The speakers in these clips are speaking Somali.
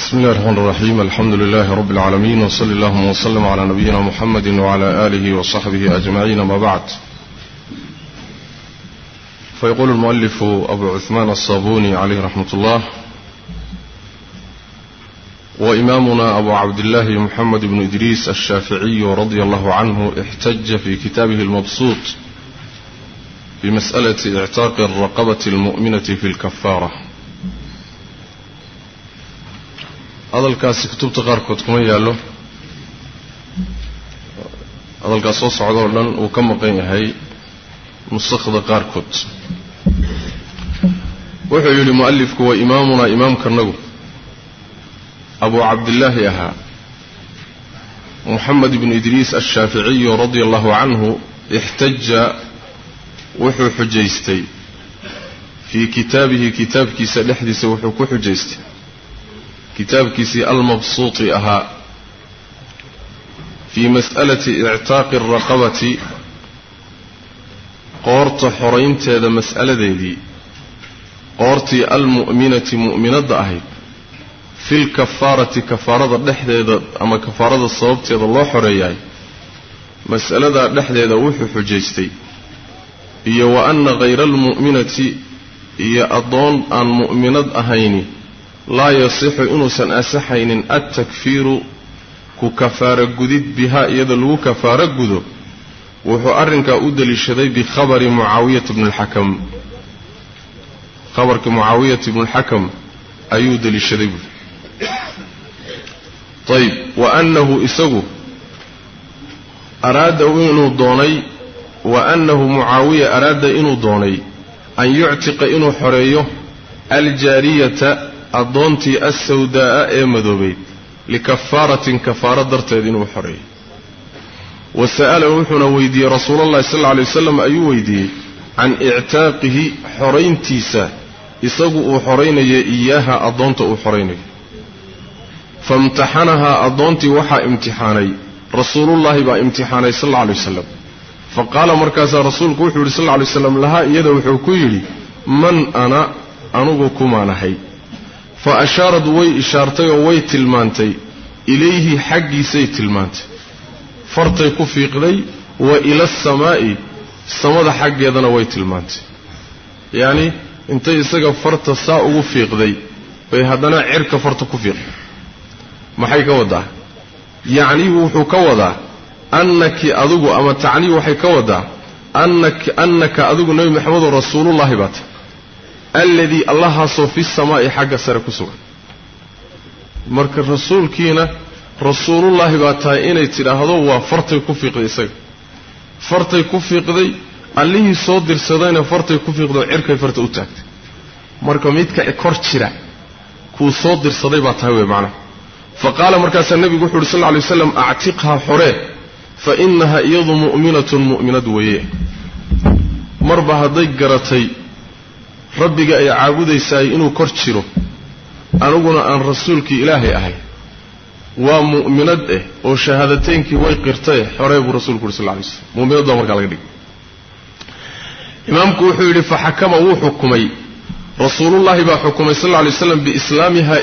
بسم الله الرحمن الرحيم. الحمد لله رب العالمين وصلى اللهم وسلم على نبينا محمد وعلى آله وصحبه أجمعين ما بعد. فيقول المؤلف أبو عثمان الصابوني عليه رحمة الله وإمامنا أبو عبد الله محمد بن إدريس الشافعي رضي الله عنه احتج في كتابه المبسوط بمسألة إعتاق الرقبة المؤمنة في الكفارة. Hadalkaasi kutubta qaarkood kuma yaallo. Hadalkaas soo socda oo dhan uu ka maqan yahay nusakhda qaarkood. Wuxuu yidhi mu'alifku wa imaamunaa imaamkanagu abuu cabdillaahi ahaa. Moxamed ibnu idriis ashaaficiyu radia allahu canhu ixtaja wuxuu xujaystay. Fii kitaabihi kitaabkiisa dhexdiisa wuxuu ku xujaystay kitaabkiisii almabsuuti ahaa fii mas'alati ictaaqi alraqabati qoorta xoraynteeda mas'aladeedii qoortii almu'minati mu'minadda ahayd filkafaarati kafaarada dhexdeeda ama kafaarada sababteeda loo xoreeyahay mas'aladaa dhexdeeda wuxuu xujaystay iyo wa anna hayra almu'minati iyo addoon aan mu'minad ahayni laa yasixu inuusan asaxaynin altakfiiru ku kafaaro gudid bihaa iyada lagu kafaaro gudo wuxuu arrinkaa u deliishaday bikhabari mucaawiyata bni lxakam khabarka mucaawiyata bni lxakam ayuu deliishaday buuri ayib wa annahu isagu araada inuu doonay wa annahu mucaawiya araada inuu doonay an yuctiqa inuu xoreeyo aljaariyata addoontii assawdaa'a ee madoobayd likafaaratin kafaaro darteed inuu xoreeyo wa sa'ala wuxuuna weydiiyey rasuulallahi sal alla alay wasalam ayuu weydiiyey can ictaaqihi xorayntiisa isagu uu xoraynayo iyaaha addoonta uu xoraynayo faimtaxanahaa addoontii waxaa imtixaanay rasuulullaahi baa imtixaanay sal alla alay wasalam fa qaala markaasaa rasuulku wuxuu yidhi sal alla alay waslam lahaa iyada wuxuu ku yidhi man ana anugu kumaanahay fa ashaarad way ishaartay oo way tilmaantay. Ilayhi xaggiisay tilmaantay. Fartay ku fiiqday wa ila asamaa'i samada xaggeedana way tilmaantay. Yacni intay isaga farta saa ugu fiiqday bay haddana cirka farta ku fiiqday. Maxay ka wadaa? Yacnii wuxuu ka wadaa annaki adigu ama tacnii waxay ka wadaa annak annaka adigu nebi maxamedoo rasuulullaahi baa tahy alladii allahaasoo fi samaa'i xagga sare ku sugan. Marka rasuulkiina rasuulullaahi baa tahay inay tidhaahdo waa fartay ku fiiqday isaga. Fartay ku fiiqday allihii soo dirsadayna fartay ku fiiqday cirkay farta u taagtay. Marka midka kor jira kuu soo dirsaday baa tahay wey macnaha. Fa qaala markaasaa nebigu wuxu uhi sal lla lay actiqhaa xoree fa innaha iyadu mu'minatun mu'minad weeye. Marba hadday garatay rabbiga ay caabudaysaay inuu kor jiro aniguna aan rasuulkii ilaahay ahay. Waa mu'minad eh oo shahaadateynkii way qirtae xoree buu rasuulku uhi sal lla alay slam mu'minad baa markaa laga dhigay. Imaamku wuxuu yidhi fa xakama wuu xukumay. Rasuulullaahi baa xukumay sal lla lay slam biislaamiha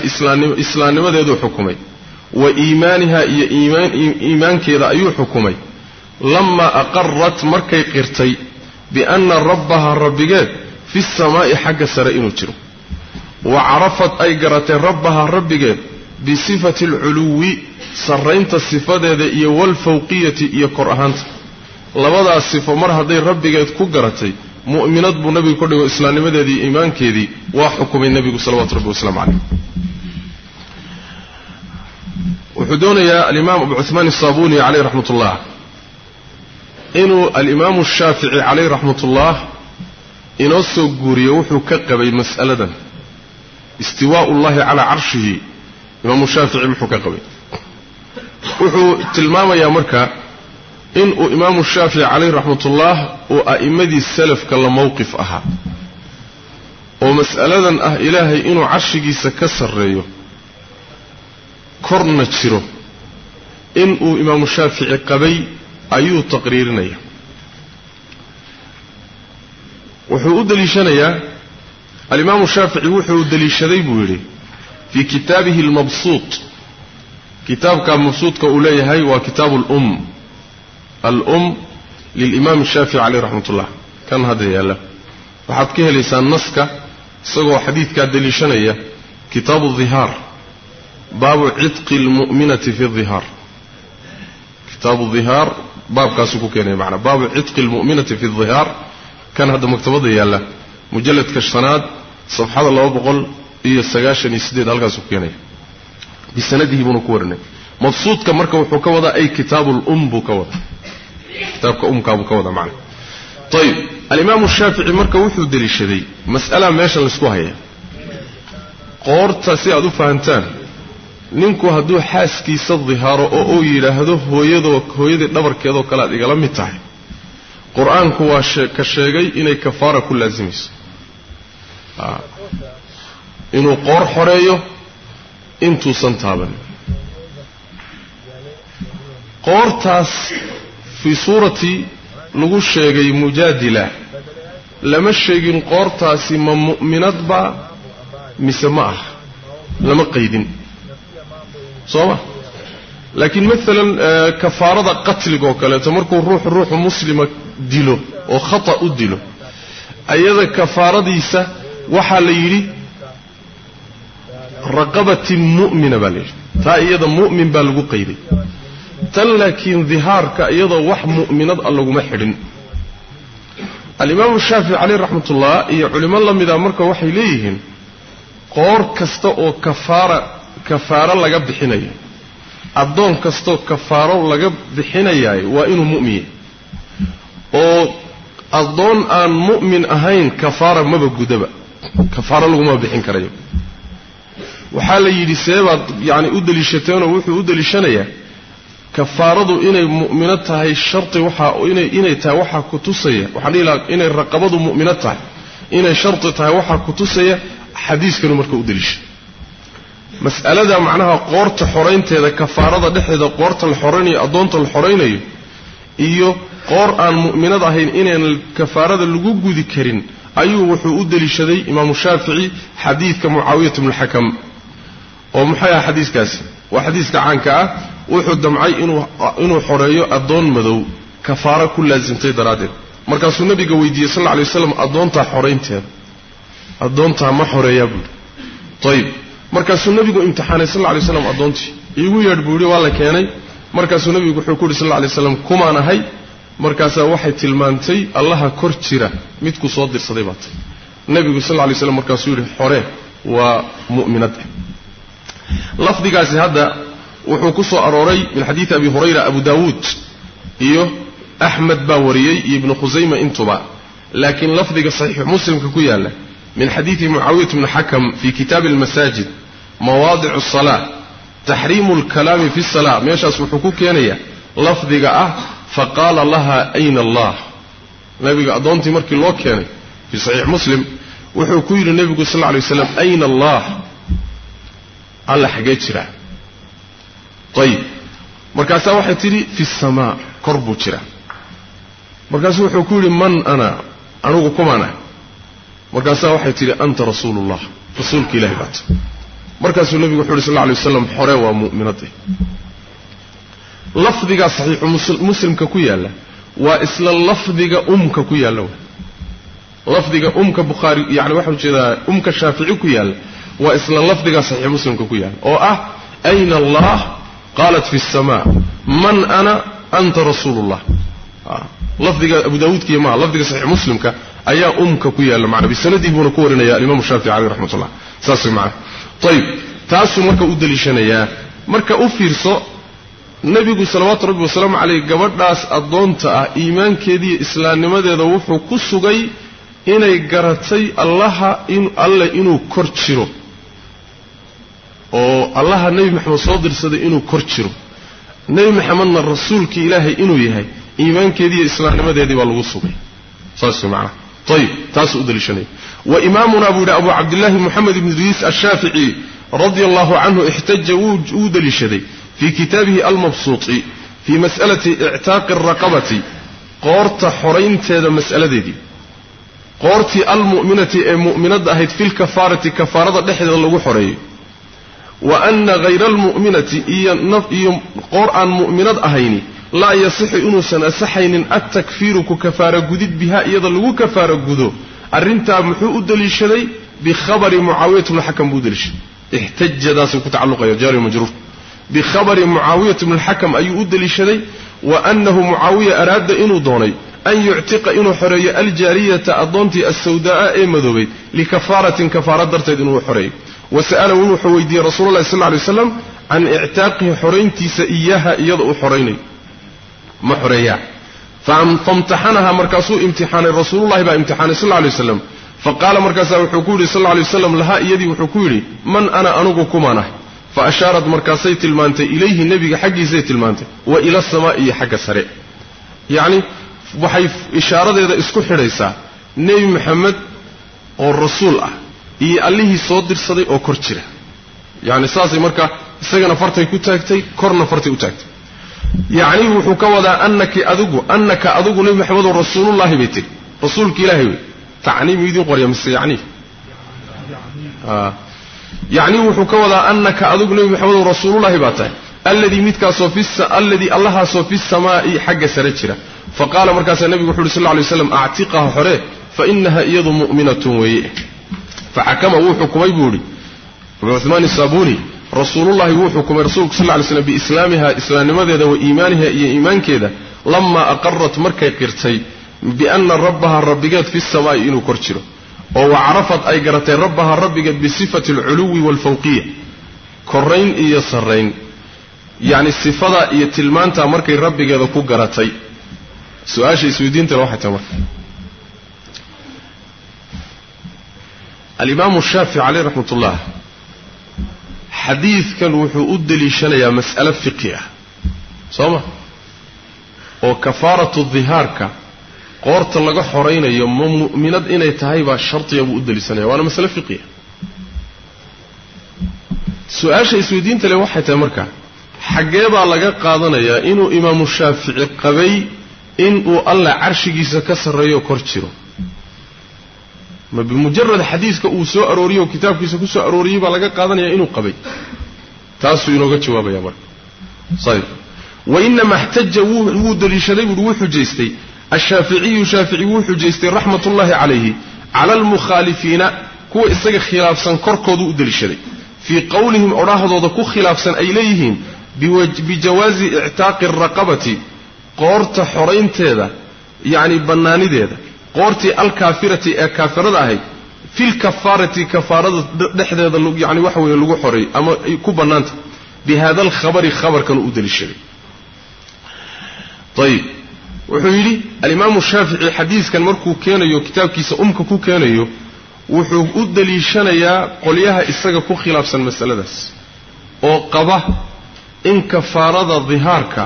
islaamnimadeeduu xukumay. Wa iimaaniha iyo iimaankeeda ayuu xukumay. Lamaa aqarat markay qirtay bianna rabbaha rabbigeed fi samaa'i xagga sare inuu jiro. Wa carafad ay garatay rabbaha rabbigeed bisifati alculuwi sarraynta sifadeeda iyo waalfawqiyati iyo kor ahaanta. Labadaas sifo mar hadday rabbigeed ku garatay mu'minad buu nebigu ka dhigo islaamnimadeedii iimaankeedii waa xukumay nebigu salawaatu rabbi wasalaamu calayh. Wuxuu doonayaa alimaam abu cuhmaan asaabuni caleyh raxmat ullah inuu alimaamu shaafici caleyh raxmat ullah inoo soo guuriyo wuxuu ka qabay mas'aladan. Istiwaa'u ullahi calaa carshihi. Imaamu shaafici muxuu ka qabay. Wuxuu tilmaamayaa marka inuu imaamu shaafici caleyh raxmatullah uu a'immadii salafka la mowqif ahaa. Oo mas'aladan ah ilaahay inuu carshigiisa ka sarreeyo korna jiro. Inuu imaamu shaafici qabay ayuu taqriirinaya wuxuu u deliishanayaa alimaamu shaafici wuxuu deliishaday buu yidhi fii kitaabihi almabsuut. Kitaabka mabsuudka uu leeyahay waa kitaabu alum alum lilimaam shaafici caleyh raxmat ullah kan hadda yaalla. Waxaad ka helaysaa naska isagoo xadiidkaa deliishanaya kitaabu dihaar baabu cidqi almu'minati fi dihaar kitaabu dihaar baabkaasuu ku keenaya macnaa baabu cidqi almu'minati fi dihaar kan hadda maktabadda yaalla mujalladka shanaad safxada laba boqol iyo sagaashan iyo siddeed halkaasuu keenaya. Bisanadihi buuna ku warinay. Mabsuudka marka wuxuu ka wadaa ay kitaabu lum buu ka wadaa. Kitaabka umkaa buu ka wadaa macnaa ayib alimaamu shaafici marka wuxuu deliishaday mas'alaa meeshan laysku haya qoorta si aad u fahantaan ninku hadduu xaaskiisa dihaaro oo uu yidhaahdo hooyadoo hooyadii dhabarkeedoo kale aad igala mid tahay qur'aanku waa ka sheegay inay kafaara ku laasimayso. Inuu qoor xoreeyo intuusan taaban. Qoortaas fii suurati lagu sheegay mujaadila. Lama sheegin qoortaasi ma mu'minadba mise ma ah? Lama qaydin. Soo ma laakiin maalan kafaarada qatliga oo kaleeto markuu ruux ruuxu muslima dilo oo khata u dilo. Ayada kafaaradiisa waxaa la yidhi raqabatin mu'mina baa la yidhi. Taa iyada mu'min baa lagu qayday. Tan laakiin dihaarka iyadoo wax mu'minad a laguma xidhin. Alimaamu shaafici caleyh raxmatullah iyo culimo la mida marka waxay leeyihiin qoor kasta oo kafaara kafaaro laga bixinayo addoon kastaoo kafaaro laga bixinayaay waa inuu mu'min yahay oo addoon aan mu'min ahayn kafaara maba gudaba. Kafaaro laguma bixin karayo. Waxaa la yidhi seebaad yacni u deliishateenoo wuxuu u deliishanayaa kafaaradu inay mu'mino tahay sharti waxaa inay inay tahay waxaa ku tusaya waxaan dhihi lahaa inay raqabadu mu'mino tahay inay sharti tahay waxaa ku tusaya xadiiskanu marka u deliishay mas'alada macnaha qoorta xoraynteeda kafaarada dhexdeeda qoorta la xoraynayo addoonta la xoraynayo iyo qoor aan mu'minad ahayn inaan kafaarada lagu gudi karin ayuu wuxuu u deliishaday imaamu shaafici xadiidka mucaawiyat bnuxakam oo maxay ah xadiiskaasi? Waa xadiiska caanka ah. Wuxuu damcay inuu xoreeyo addoon madow kafaaro ku laasimtay daraaddeed. Markaasuu nabiga weydiiyey sal alay waslam addoontaa xoraynteeda addoontaa ma xoreeyaa buuhi ayib markaasuu nabigu imtixaanay sal lla alay slam addoontii. Iigu yeedh buu yidhi waa la keenay markaasuu nabigu wuxuu ku yidhi sal alay slam kumaan ahay. Markaasaa waxay tilmaantay allaha kor jira midku soo dirsaday baa tay nabigu sal lay slam markaasuu yidhi xore waa mu'minad. Lafdigaasi hadda wuxuu ku soo arooray min xadiidi abi hurayra abu daawuud iyo axmed baa wariyey iyo ibnu khusayma intuba. Laakiin lafdiga saxiixu muslimka ku yaalla min xadiidi mucaawiyat bni xakam fi kitaabi almasaajid mawaadicu asalaa taxriimu alkalaami fi salaa meeshaas wuxuu ku keenayaa lafdiga ah faqaala laha ayna allah? Nabiga addoontii markii loo keenay fii saxiix muslim wuxuu ku yidhi nebigu sal lla alay waslam ayna allah? Alla xagee jiraa ayib markaasaa waxay tidhi fi samaa kor buu jiraa. Markaasuu wuxuu ku yidhi man ana anugu kumaana markaasaa waxay tidhi anta rasuulullah. Rasuulka ilahi baata markaasuu nebigu wuxu uhi sal ly waslam xore waa mu'minaddi lafdigaa saxiixu muslimka ku yaalla waa isla lafdiga umka ku yaalla w lafdiga umka bukhaari yani waxa u jeedaa umka shaafici ku yaalla waa isla lafdigaa saxiix muslimka ku yaalla oo ah ayna allah qaalat fi اsama man ana anta rasuulu اllah ah, lafdiga abu daawuudkiiyo maha lafdiga saxiix muslimka ayaa umka ku yaalla macna bisanadihi buuna ku warinaya alimam shaafici caleyh raxmat ullah saas ayib taasuu marka u deliishanayaa. Marka u fiirso nebigu salawaatu rabbi wasalaamu caleyh gabadhaas addoonta ah iimaankeediiyo islaamnimadeeda wuxuu ku sugay inay garatay allaha alle inuu kor jiro. Oo allaha nebi maxamed soo dirsaday inuu kor jiro. Nebi maxamedna rasuulkii ilaahay inuu yahay iimaankeediiyo islaamnimadeedii baa lagu sugay. Saas way macnaha ayib taasuu u daliishanaya wa imaamunaa buu yidhi abu cabdillahi moxamed ibn idriis ashaafici radia allahu canhu ixtaja wuu daliishaday fii kitaabihi almabsuuti fii mas'alati ictaaqi alraqabati qoorta xoraynteeda mas'aladeedii qoortii almu'minati ee mu'minadda ahayd filkafaarati kafaarada dhexdeeda lagu xoreeyo wa anna hayra almu'minati iyo qoor aan mu'minad ahayni laa yasixu inuusan asaxaynin attakfiiru ku kafaara gudid biha iyada lagu kafaara gudo arrintaa muxuu u deliishaday bikhabari mucaawiyat bni xakam buu u deliishaday ixtajadaasuu ku tacalluqaya jaari majruur. Bikhabari mucaawiyat bni lxakam ayuu u deliishaday wa annahu mucaawiya araada inuu doonay an yuctiqa inuu xoreeyo aljaariyata addoontii assawdaa'a ee madoobayd likafaaratin kafaara darteed inuu xoreeyo. Wa sa'alahu wuxuu weydiiyey rasuulu llahi sal lla lay waslam can ictaaqihi xorayntiisa iyaha iyada uu xoraynayo ma xoreeyaa famtaxanaha markaasuu imtixaanay rasuulullahi baa imtixaanay sal lla lay waslam faqaala markaasaa wuxuu ku yidhi sal lay waslam lahaa iyadii wuxuu ku yidhi man ana anugu kumaan ah fa ashaarat markaasay tilmaantay ilayhi nebiga xaggiisay tilmaantay wa ila asamaa'i iyo xagga sare. Yacni waxay ishaaradeeda isku xidhaysaa nebi maxamed oo rasuul ah iyo allihii soo dirsaday oo kor jira. Yacni saasay marka isagana fartay ku taagtay korna fartay u taagtay yacni wuxuu ka wadaa annaki adigu annaka adigu nebi maxamedoo rasuulullaahi bay tiri. Rasuulka ilaahay wey. Tacniim idiin qorya mise yacni. Yacni wuxuu ka wadaa annaka adigu nebi maxamedoo rasuulullaahi baa tahay. Alladii midkaasoo alladii allahaasoo fi samaa'i xagga sare jira. Fa qaala markaasaa nebigu wuxu uhi sal lay waslam actiqaha xoree fa inaha iyadu mu'minatun weeye. Fa xakama wuu xukumay buu idhi cumaan isaabuni rasuulullahi wuu xukumay rasuulku sal ly slam biislaamiha islaamnimadeeda wa iimaaniha iyo iimaankeeda lamaa aqarat markay qirtay bianna rabbaha rabbigeed fi samaa'i inuu kor jiro oo wa carafad ay garatay rabbaha rabbigeed bisifati alculuwi waalfawqiya korayn iyo sarrayn yacni sifadaa iyo tilmaantaa markay rabbigeeda ku garatay. Su'aasha isweydiintana waxay tahay marka. Alimaamu shaafici caleyh raxmat ullah xadiidkan wuxuu u deliishanayaa mas'ale fiqi ah. Soo ma? Oo kafaaratu dihaarka qoorta laga xoraynayo ma mu'minad inay tahay baa shardiga buu u deliishanaya waana masale fiqiya su'aasha isweydiinta leh waxay tahay marka xaggee baa laga qaadanayaa inuu imaamu shaafici qabay inuu allah carshigiisa ka sarreeyo kor jiro ma bimujarad xadiiska uu soo arooriyey oo kitaabkiisa ku soo arooriyey baa laga qaadanaya inuu qabay. Taasuu inooga jawaabaya marka. Ayb wainama اxtaja wuu deliishaday buui wuu xujaystay ashaaficiyu shaafici wuu xujaystay raxmat ullahi calayhi. Cala almukhaalifiina kuwa isaga khilaafsan korkoodu u deliishaday fii qowlihim odhaahdooda ku khilaafsan ay leeyihiin bijawaazi ictaaqi araqabati qoorta xoraynteeda yacni bannaanideeda qoortii alkaafirati ee kaafirada ahayd filkafaarati kafaarada dhexdeeda yani waxa weeye lagu xoreey ama ku bannaanta bi hada alkhabari khabarkan u deliishaday ayib wuxuu yidhi alimaamu shaafici xadiiskan markuu keenayo kitaabkiisa umka ku keenayo wuxuu u deliishanayaa qolyaha isaga ku khilaafsan masaladaas oo qaba in kafaarada dihaarka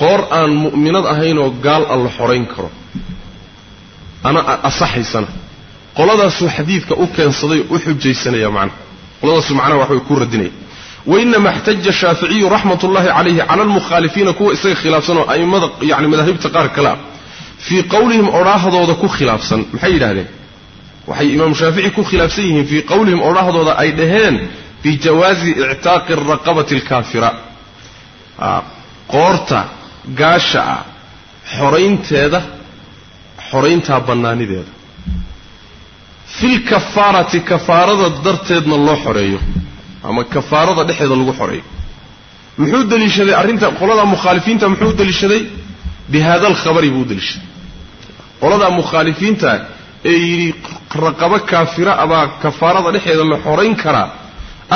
qoor aan mu'minad ahaynoo gaal a la xorayn karo ana asaxaysana. Qoladaasuu xadiidka u keensaday u xujaysanaya macnaha qoladaasuu macnaha wax way ku radinaya wainama اxtaja shaaficiyu raxmat ullahi calayhi cala almukhaalifiina kuwa isaga khilaafsan oo a'immada yani madaahibta qaar kale ah fii qowlihim odhaahdooda ku khilaafsan. Maxay yidhahdeen waxay imaamu shaafici ku khilaafsan yihiin fii qowlihim odhaahdooda ay dhaheen bijawaazi ictaaqi araqabati alkaafira. Qoorta gaasha ah xoraynteeda xorayntaa bannaanideeda. Filkafaarati kafaarada darteedna loo xoreeyo ama kafaarada dhexeeda lagu xoreeyo. Muxuu deliishaday arrinta qoladaa mukhaalifiinta muxuu deliishaday? Bi hada alkhabari buu u deliishaday. Qoladaa mukhaalifiinta ee yidhi raqabo kaafira abaa kafaarada dhexeeda la xorayn karaa.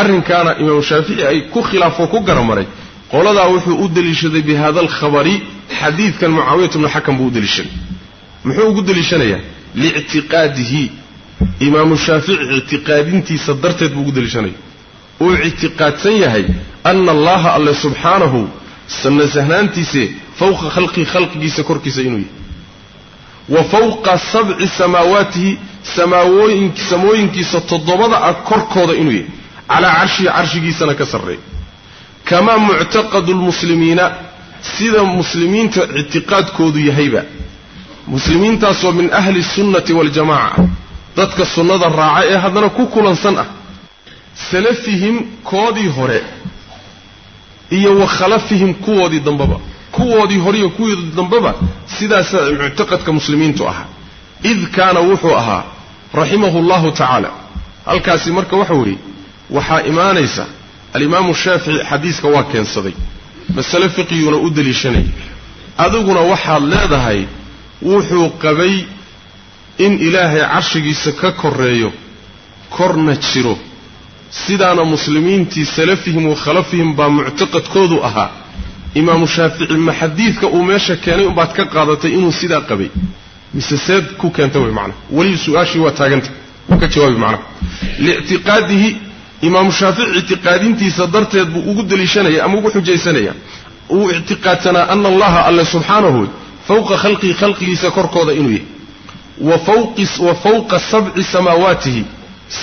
Arrinkaana imaamu shaafici ay ku khilaafoo ku garamaray. Qoladaa wuxuu u deliishaday bi hada alkhabari xadiidkan mucaawiyat bnu xakam buu u deliishaday muxuu ugu deliishanayaa liictiqaadihi. Imaamu shaafici ictiqaadintiisa darteed buu ugu deliishanaya uu ictiqaadsan yahay ana allaha alle subxaanahu nasahnaantiise fawqa khalqii khalqigiisa korkiisa inuu yahay. Wa fawqa sabci samaawaatihi samooyinkiisa toddobada ah korkooda inuu yahay. Calaa carshihi carshigiisana ka sarreeya kamaa muctaqadu lmuslimiina sida muslimiinta ictiqaadkoodu yahayba muslimiintaasoo min ahli sunnati waljamaca dadka sunnada raaca ee haddana ku kulansan ah. Salafihim koodii hore iyo wa khalafihim kuwoodii dambeba kuwoodii hore iyo kuwoodii dambeba sidaasaa muctaqadka muslimiintu ahaa. Id kaana wuxuu ahaa raximahu allahu tacaala halkaasi marka waxau idhi waxaa imaanaysa alimaamu shaafici xadiiska waa keensaday. Masale fiqiguna u deliishanaya adiguna waxaad leedahay wuxuu qabay in ilaahay carshigiisa ka koreeyo korna jiro. Sidaana muslimiintii salafihim wa khalafihim baa muctaqadkoodu ahaa. Imaamu shaafici ma xadiidka uu meesha keenay umbaad ka qaadatay inuu sidaa qabay? Mise seed ku keenta wey macnaha weli su'aashii waa taaganta waa ka jawaabi macnaha liictiqaadihi imaamu shaafici ictiqaadintiisa darteed buu ugu deliishanaya ama ugu xujaysanaya. Uu ictiqaadsanaa ana allaha alle subxaanahu fawqa khalqihi khalqigiisa korkooda inuu yahay. Wa fawqa sabci samaawaatihi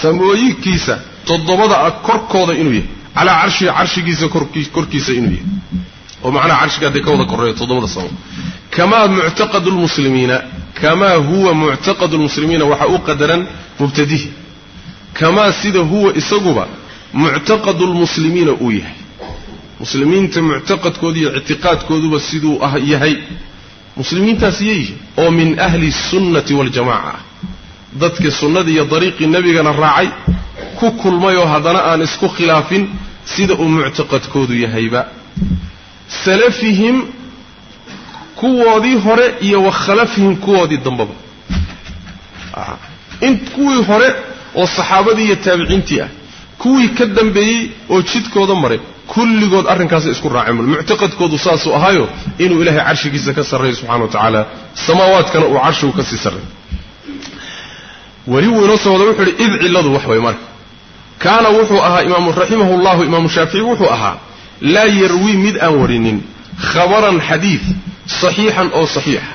samooyinkiisa toddobada ah korkooda inuu yahay. Calaa carshihi carshigiisa korkiisa inuu yahay. Oo macnaha carshiga hadday ka wada korreeyo toddobada samo kamaa muctaqadu lmuslimiina kamaa huwa muctaqadu lmuslimiina waxaa u qadaran mubtadihi. Kamaa sida huwa isaguba muctaqadu lmuslimiina uu yahay. Muslimiinta muctaqadkooda iyo ictiqaadkooduba siduu ah yahay muslimiintaas yeyihiin oo min ahli sunnati waljamaca ah dadka sunnadii iyo dariiqii nebigana raacay ku kulmayoo haddana aan isku khilaafin sida uu muctaqadkoodu yahayba. Salafihim kuwoodii hore iyo wa khalafihim kuwoodii dambaba. In kuwii hore oo saxaabadii iyo taabiciintii ah kuwii ka dambeeyey oo jidkooda maray kulligood arrinkaasay isku raaceen muctaqadkoodu saasuu ahaayo inuu ilaahay carshigiisa ka sarreeyo subxana wa tacaala. Samaawaadkana uu carshigu ka sii sarreeyo weli wuu inoo soo wuxuu idhi id cilladu wax way marka. Kaana wuxuu ahaa imaamu raximahu llahu imaamu shaafici wuxuu ahaa laa yarwii mid aan warinin khabaran xadiid saxiixan oo saxiixa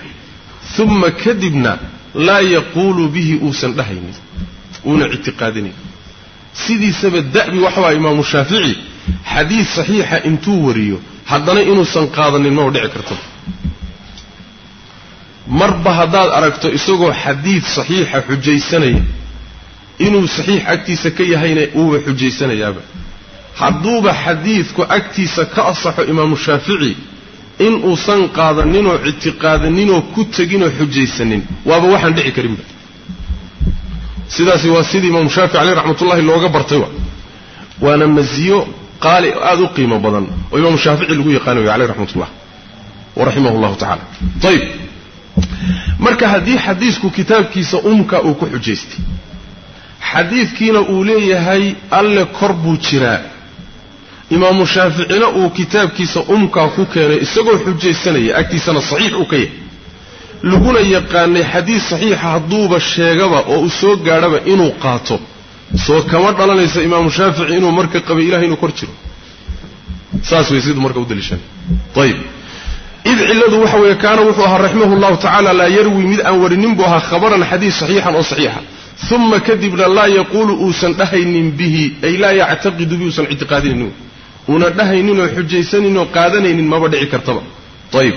uma kadibna laa yaquulu bihi uusan dhahaynin. Uuna ictiqaadinayn sidiisaba da'bi waxawaa imaamu shaafici xadiid saxiixa intuu wariyo haddana inuusan qaadanin maba dhici karto. Marba haddaad aragto isagoo xadiid saxiixa xujaysanaya inuu saxiix agtiisa ka yahayna uuba xujaysanayaaba hadduuba xadiidku agtiisa ka asaxo imaamu shaafici in uusan qaadaninoo ictiqaadaninoo ku teginoo xujaysanin waaba waxaan dhici karinba. Sidaasi waa sidii imaamu shaafici caleyh raxmatullahi looga bartay wa. Waana masiyo qaali aada u qiimo badan oo imaamu shaafici lagu yaqaanayo caleyh raxmatullah wa raximah llahu tacala ayib marka haddii xadiisku kitaabkiisa umka uu ku xujaystay xadiidkiina uu leeyahay alle kor buu jiraa. Imaamu shaaficina uu kitaabkiisa umkaa ku keenay isagoo xujaysanaya agtiisana saxiix uu ka yahay. Laguna yaqaanay xadiis saxiixa hadduuba sheegaba oo uu soo gaadhaba inuu qaato soo kama dhalanaysa imaamu shaafici inuu marka qabay ilahay inuu kor jiro. Saas way siduu marka u daliishanay ayib id cilladu waxa weeye kaana wuxuu ahaa raximahu llahu tacaala laa yarwi mid aan warinin buu ahaa khabaran xadiis saxiixan oo saxiixa. Uma kadibna laa yaquulu uusan dhahaynin bihi ay laa yactaqidu bihi uusan ictiqaadinaynin. Uuna dhahayninoo xujaysaninoo qaadanaynin maba dhici kartaba. Ayib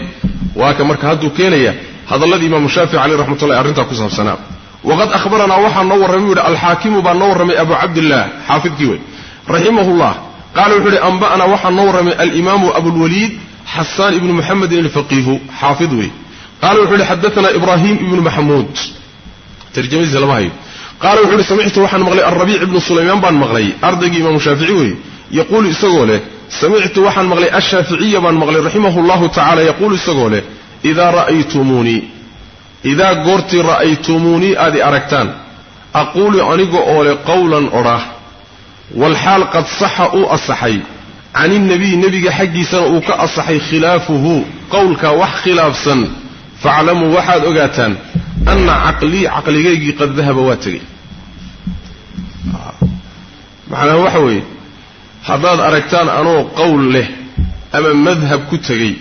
waa ka marka hadduu keenaya hadalladii imaamu shaafici caleyh raxmatullahi arrintaa ku saabsanaa waqad ahbaranaa waxaa noo warramay yidhi alxaakimu baa noo warramay abu cabdillaah xaafidkii wey raximahullah qaala wuxuu yidhi anba'anaa waxaa noo warramay alimaamu abulwaliid xasaan ibnu muxamedin alfaqiihu xaafid wey qaala wuxuu yidhi xadaanaa ibraahim ibnu maxamuud tarjamadiisa lama hayo qaala wuxuu yidhi samictu waxaan maqlay alrabiic ibnu sulaymaan baan maqlay ardaygii imaamu shaafici weeye yaquulu isagoo leh samictu waxaan maqlay ashaaficiya baan maqlay raximahu llahu tacala yaquulu isagoo leh idaa ra'aytumuunii idaa goortii ra'aytumuunii aad i aragtaan aquulu aniga oo leh qowlan odhaah walxaal qad saxa uu asaxay can ilnebiy nebiga xaggiisana uu ka asaxay khilaafuhu qowlkaa wax khilaafsan faclamuu waxaad ogaataan anna caqlii caqligaygii qad dahaba waa tegey. Macnaha waxa weeye haddaad aragtaan anoo qowl leh ama madhab ku tegey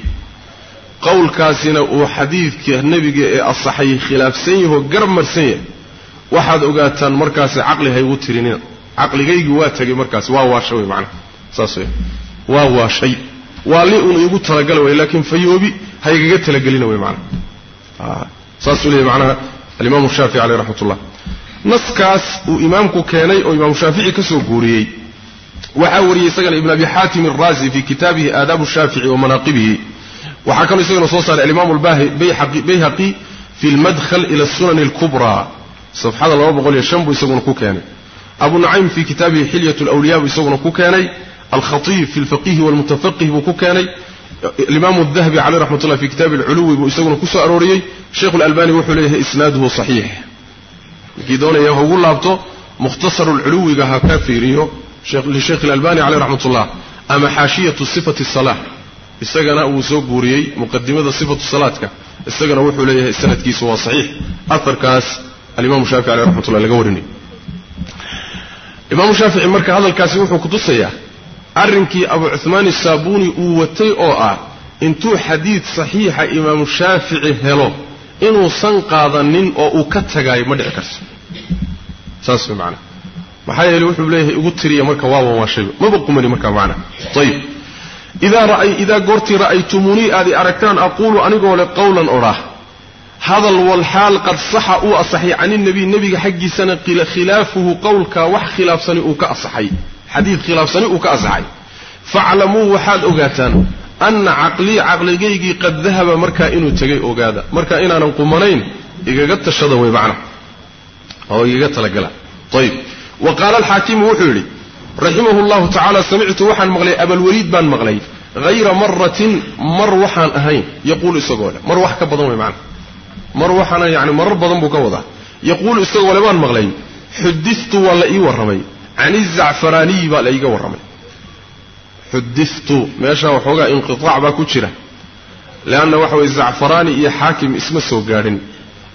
qowlkaasina uu xadiidka nebiga ee asaxay khilaafsan yahoo garab marsan yahay waxaad ogaataan markaasi caqli haygu tirinina caqligaygii waa tegey markaasi waa waasha wey macnaha saas wey waa waashay. Waa li uun iigu talagala way laakiin fayoobi haygaga talagelina wey macnaha saasuu leeyahy macnaha alimaamu shaafici caleyh raxmat ullah naskaas uu imaamku keenay oo imaamu shaafici ka soo guuriyey waxaa wariyey isagana ibn abi xaatim araazi fi kitaabihi aadaabu shaafici wa manaaqibihi waxaa kaloo isagana soo saaray alimaam bayhaqi fi lmadkhal ila sunan اlkubraa safxada laba boqol iyo shan buu isaguna ku keenay abu nucaym fi kitaabihi xilyat lwliya buu isaguna ku keenay alkhatiib fi lfaqihi walmutafaqih buu ku keenay alimaam dahabi caleyh raxmat ullah fi kitaabi alculuwi buu isaguna ku soo arooriyey sheikhu lalbani wuxuu leeyahay isnaaduhu saxiix ninkii doonaya ha ugu laabto mukhtasaru lculuwiga ha ka isagana wuu soo guuriyey muqadimada sifatu salaadka. Isagana wuxuu leeyahay sanadkiisu waa saxiix. Aarkaas alimamu shaafici aleyh raxmat ullah laga warinay imaamu shaafici marka hadalkaasi wuxuu kutusayaa arrinkii abu cuhmaan isaabuni uu watay oo ah intuu xadiid saxiixa imaamu shaafici helo inuusan qaadanin oo uu ka tagaayo ma dhici karto saas way macana maxaa yeele wuxuu leeyahay igu tiriya marka waaban waa shayba maba qumani markaa macna. Ayib idaa goortii ra'aytumuunii aad i aragtaan aquulu anigoo le qowlan odhaah hadal walxaal qad saxa uu asaxay caninabiy nebiga xaggiisana khilaafuhu qowlkaa wax khilaafsani uu ka asaxay. Xadiid khilaafsani uu ka asaxay. Faclamuu waxaad ogaataan anna caqlii caqligaygii qad dahaba markaa inuu tegay ogaada. Marka inaanan qumanayn igaga tashada way macna. Oo igaga talagala. Ayib wa qaala alxaakimu wuxuu yidhi raximahu llahu tacaala samictu waxaan maqlay abalwaliid baan maqlay. Hayra maratin mar waxaan ahayn yaquulu isagoo le mar wax ka badan way macna. Mar waxaana yani marar badan buu ka wadaa. Yaquulu isagoo le baan maqlay xuditu waa la ii warramay can izacfaraaniyi baa la iiga warramay. Xuditu meeshaa waxoogaa inqiaac baa ku jira. Leanna waxa weye zacfaraani iyo xaakim isma soo gaadhin.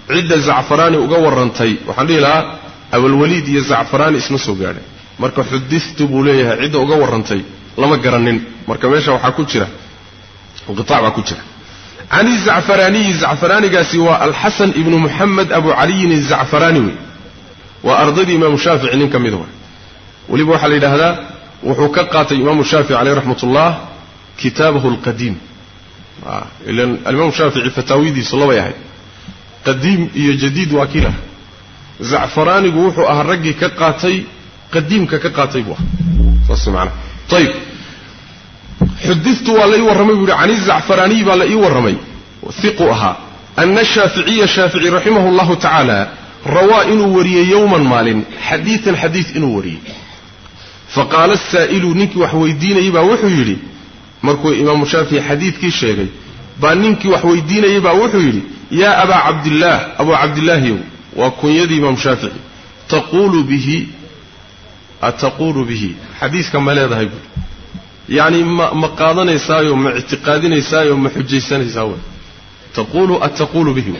Cidda zacfaraani uga warrantay waxaan dhihi lahaa abalwaliid iyo zacfaraani isma soo gaadhin marka xuditu buu leeyahay cidda uga warrantay lama garanin. Marka meesha waxaa ku jira inqiaac baa ku jira. Can izacfaraaniyi zacfaraanigaasi waa alxasan ibnu muxamed abu caliyin izacfaraani wey. Waa ardaydii imaamu shaafici nin ka mida wa weliba waxaa la yidhaahdaa wuxuu ka qaatay imaamu shaafici caleyh raxmat ullah kitaabahu alqadiim. Ilan alimaamu shaafici fataawidiisu labay ahayd. Qadiim iyo jadiid waa kii laha zacfaraanigu wuxuu ahaa raggii ka qaatay qadiimka ka qaatay maanaa ayib xuditu waa la ii warramay buu yihi can izacfaraaniyi baa la ii warramay. Iqu ahaa. Ana shaaficiya shaafici raximahu llahu tacaala rawaa inuu wariyey yowman maalin xadiian xadiid inuu wariyey. Faqaala asaa'ilu ninkii wax weydiinayey baa wuxuu yidhi markuu imaamu shaafici xadiidkii sheegay baa ninkii wax weydiinayey baa wuxuu yidhi yaa abaa cabdillaah abuu cabdillaahiyow waa kunyadii imaamu shaafici taquulu bihi ataquulu bihi xadiiska ma leedahay buui yacni ma ma qaadanaysaayo ma ictiqaadinaysaayo ma xujaysanaysaa wey taquulu ataquulu bihi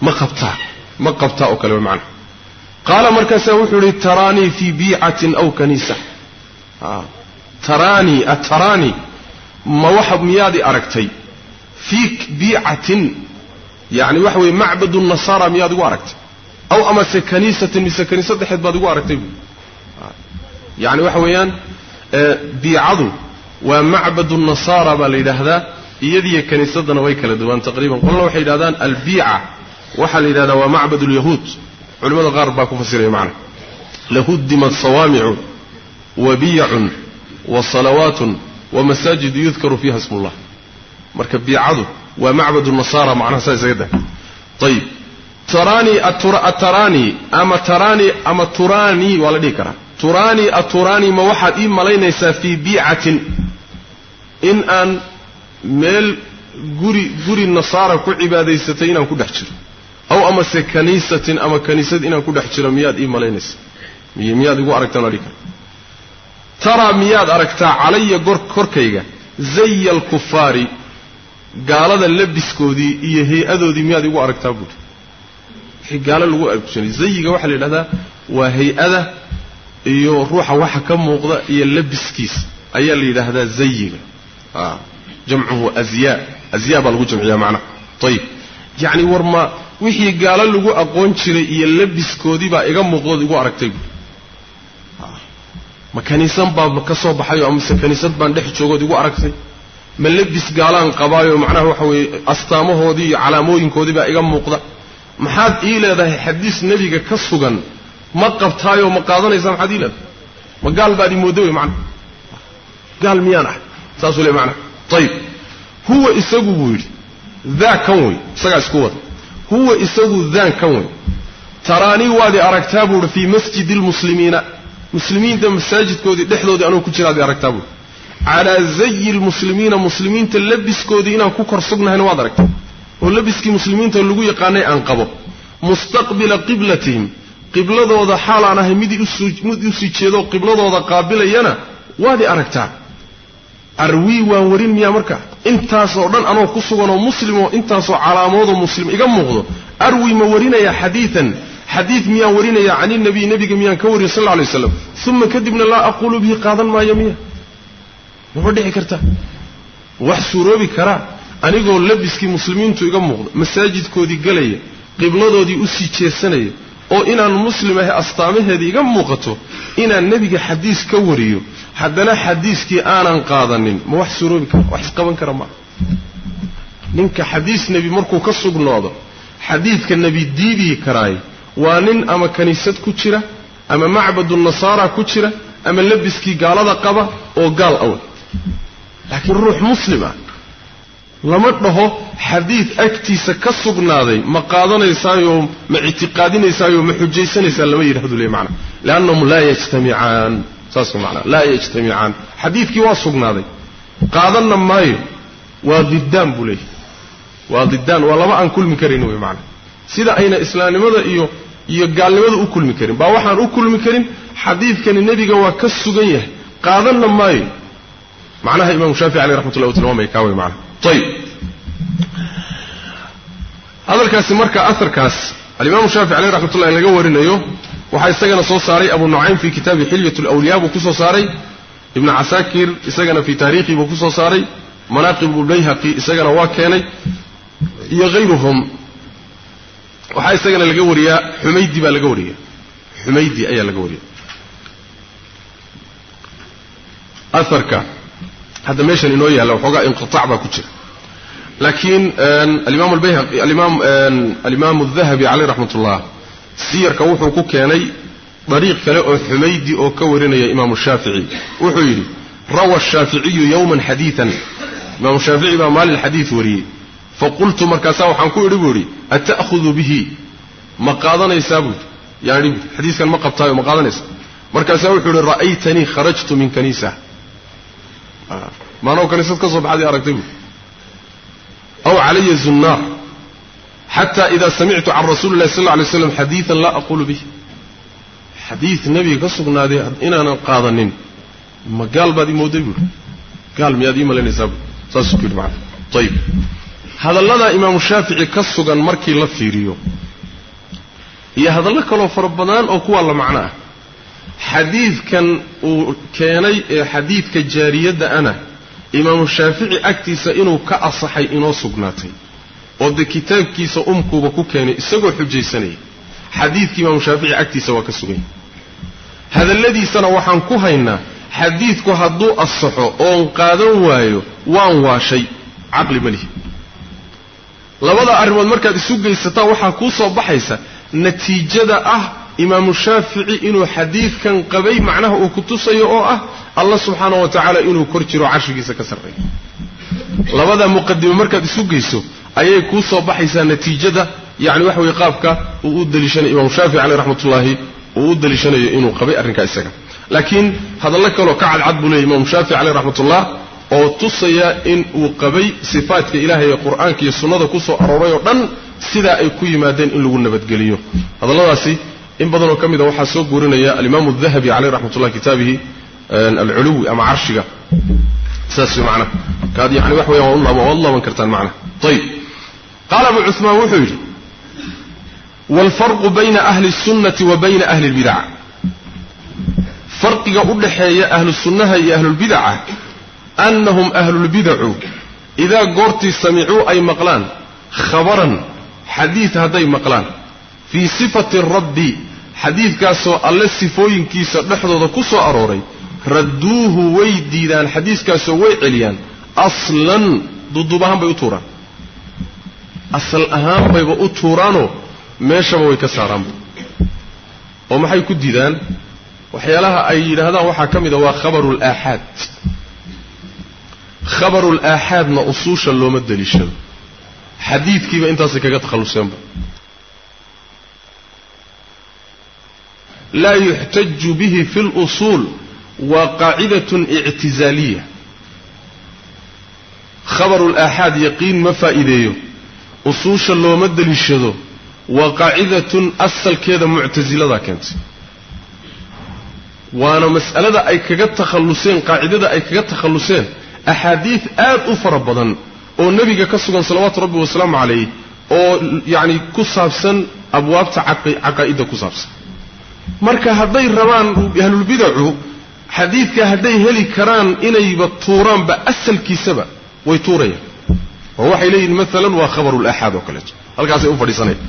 ma qabtaa ma qabtaa oo kale macna qaala markaasaa wuxuu yihi taraanii fii biicatin aw kaniisa taraanii ataraanii ma waxa miyaad i aragtay fii biicatin yani waxa weye macbadu nasaara miyaad igu aragtay aw amase kaniisatin mise kaniisad dhexeed baad igu aragtay buui yani waxa weeyaan biicadu waa macbadu nasaara baa la yidhaahdaa iyadiyo kaniisadana way kala duwaan taqriiban. Qolna waxay yidhahdaan albiica waxaa la yidhahdaa waa macbad lyahuud culimada qaar baa ku fasiraya macna. Lahuddimat sawaamicu wa biyacun wa salawaatun wa masaajidu yudkaru fiiha ismullah. Marka biicadu waa macbadu nasaara macnaha saa isaga da ayib taraanii ataraanii ama taraanii ama turaanii waa la dhihi karaa turaanii aturaanii ma waxaad ii malaynaysaa fii biicatin in aan meel guri guri nasaara ku cibaadaysatay inaan ku dhex jiro. Aw amase kaniisatin ama kaniisad inaan ku dhex jiro miyaad ii malaynaysaa miyaad igu aragtaan adhi kara. Taraa miyaad aragtaa calaya korkayga zaya alkufaari gaalada labiskoodii iyo hay'adoodii miyaad igu aragtaa buuri. Wixii gaalo lagu argsanay zayiga waxaa la yidhahdaa waa hay'ada iyo ruuxa waxa ka muuqda iyo labiskiisa. Ayaa la yidhaahdaa zayiga. Jamcuhu azyaa azyaa baa lagu jamciyaa macnaha ayib yacni war ma wixii gaalo lagu aqoon jiray iyo labiskoodii baa iga muuqdood igu aragtay buui ma kaniisan baa ka soo baxayo amase kaniisad baan dhex joogood igu aragtay? Ma labis gaalaan qabaayo macnaha waxa weeye astaamahoodii iyo calaamooyinkoodii baa iga muuqda? Maxaad ii leedahay xadiis nebiga ka sugan ma qabtaayoo ma qaadanaysaa maxaad ii leedahay ma gaal baad imooda wey macna. Gaal miyaan ahay saasuu le macna. Ayib huwa isagu buu yidhi daa kan wey isagaa isku wada. Huwa isagu daan kan wey taraanii waadi aragtaa buuhi fii masjidi lmuslimiina muslimiinta masaajidkoodii dhexdoodii anuu ku jiraadi aragtaa buuhi calaa zayi lmuslimiina muslimiinta labiskoodii inaan ku kor sugnahayna waad aragtaa. Oo labiskii muslimiinta lagu yaqaanay aan qabo mustaqbila qiblatihim qibladooda xaal aan ahay mid u sii jeedo qibladooda qaabilayana waadi aragtaa. Arwii waan warin miyaa marka? Intaasoo dhan anoo ku suganoo muslimoo intaasoo calaamoodoo muslim iga muuqdo. Arwi ma warinaya xadiian xadiid miyaan warinaya can inabiy nebiga miyaan ka wariya sal lay slam uma kadibna laa aquulu bihi qaadan maayo miya mama dhici karta wax suuroobi karaa anigoo labiskii muslimiintu iga muuqdo masaajidkoodii galaya qibladoodii u sii jeesanaya oo inaan muslim ahay astaamaheedii iga muuqato inaan nebiga xadiis ka wariyo. Haddana xadiiskii aanan qaadanin ma wax suuroobi kara wax isqaban kara maa ninka xadiis nebi markuu ka sugnoodo xadiidka nebi diidii karaay waa nin ama kaniisad ku jira ama macbadu nasaara ku jira ama labiskii gaalada qaba oo gaal awl laakiin ruux muslim ah lama dhaho xadiid agtiisa ka sugnaaday ma qaadanaysaayo ma ictiqaadinaysaayo ma xujaysanaysaa lama yidhahdo le macna. Liannahum laa yajtamicaan saas macnaa laa yajtamicaan xadiidkii waa sugnaaday. Qaadanna maayo. Waa diddaan buu leeyahy waa diddaan. Waa laba aan kulmi karin wey macna. Sida ayna islaamnimada iyo iyo gaalnimada u kulmi karin. Baa waxaan u kulmi karin xadiidkani nebiga waa ka sugan yahay. Qaadanna maayo. Macnaha imaamu shaafici aleyh raxmat llah u tilmaamaya ayib hadalkaasi marka aharkaas alimaamu shaafici aleyh raxmat ullahi laga warinayo waxaa isagana soo saaray abu nucaym fi kitaabi xilyat lwliya buu ku soo saaray ibnu casaakir isagana fii taariikhi buu ku soo saaray manaaqib bayhaqi isagana waa keenay iyo hayruhum waxaa isagana laga wariyaa xumaydi baa laga wariya xumaydi ayaa laga wariya hadda meeshan inoo yaalla waxoogaa inqiaac baa ku jira. Laakiin alimaam aldahabi caleyh raxmat ullah siyarka wuxuu ku keenay dariiq kale oo xumaydi oo ka warinaya imaamu shaafici wuxuu yidhi rawa shaaficiyu yowman xadiian imaamu shaafici baa maalin xadiid wariyey. Faqultu markaasaa waxaan ku idhi buu idhi ata'hudu bihi? Ma qaadanaysaa buui yaani xadiiskan ma qabtaayo ma qaadanaysaa markaasaa wuxuu idhi ra'aytanii kharajtu min kaniisa maanoo kaniisad ka soo baxadii aragtay buui aw calaya zunnaar. Xata ida samictu can rasuuli llahi sal lla alay slam xadiidan laa aquulu bih xadiid nebiga ka sugnaaday inaanan qaadanin. Ma gaal baad ii mooday buui gaal miyaad ii malaynaysaa bui saasuu ku yidhi macana ayib hadallada imaamu shaafici ka sugan markii la fiiriyo iyo hadallo kaloo fara badan oo kuwaa la macno ah xadiidkan uu keenay ee xadiidka jaariyadda ana imaamu shaafici agtiisa inuu ka asaxay inoo sugnaatay oo dee kitaabkiisa umkuuba ku keenay isagoo xujaysanaya xadiidkii imaamu shaafici agtiisa waa ka suganya hadalladiisana waxaan ku haynaa xadiidku hadduu asaxo oon qaadan waayo waan waashay. Caqli ma lihi. Labada arrimood markaad isu geysataan waxaa kuu soo baxaysa natiijada ah imaamu shaafici inuu xadiidkan qabay macnaha uu ku tusayo oo ah allah subxaana wa tacaala inuu kor jiro carshigiisa ka sarreeyo labada muqadimo markaad isu geyso ayay kuu soo baxaysaa natiijada yacni waxa weye qaabka uu u daliishanayo imaamu shaafici caleyh raxmatullaahi uu u daliishanayo inuu qabay arrinkaa isaga. Laakiin hadallo kaloo ka cadcad buu leeyay imaamu shaafici caleyh raxmatullah oo tusaya in uu qabay sifaatka ilaahay ee qur'aanka iyo sunnada ku soo arooray oo dhan sidaa ay ku yimaadeen in lagu nabadgeliyo. Hadalladaasi إن بدل كم إذا وحسوق ورنيا الإمام الذهبي عليه رحمة الله كتابه آه، العلو أم عرشك؟ ساسي معنا. كاد يعني وحوي والله والله وانكرتان معنا. طيب. قال أبو عثمان وحوي والفرق بين أهل السنة وبين أهل البدع. فرق أدح يا أهل السنة يا أهل البدع أنهم أهل البدع. إذا قرتي سمعوا أي مقلان خبرا حديث هذي مقلان. Fii sifati rabbi xadiidkaasoo alle sifooyinkiisa dhexdooda ku soo arooray radduuhu way diidaan xadiiskaasoo way celiyaan aslan duduub ahaan bay u tuuraan. Asal ahaan bayba u tuuraanoo meeshaba way ka saaraanba. Oo maxay ku diidaan? Waxyaalaha ay yidhaahdaan waxaa ka mida waa khabaru laaxaad khabaru laaxaadna usuusha looma deliishado. Xadiidkiiba intaasay kaga takhalluseenba laa yuxtaju bihi fi lusuul waa qaacidatun ictizaaliya khabaru laaxaad yaqiin ma faa'iideeyo usuusha looma deliishado waa qaacidatun asalkeeda muctasilada keentay waana mas'alada ay kaga takhalluseen qaacidada ay kaga takhalluseen axaadiid aad u fara badan oo nebiga ka sugan salawaatu rabbi wasalaamu calayh oo yacni ku saabsan abwaabta caqaa'idda ku saabsan marka hadday rabaan ahlulbidacu xadiidka hadday heli karaan inayba tuuraanba asalkiisaba way tuurayaan. Oo waxay leeyihiin maalan waa khabarulaaxaad oo kaleeto halkaasay u fadhiisanayaan.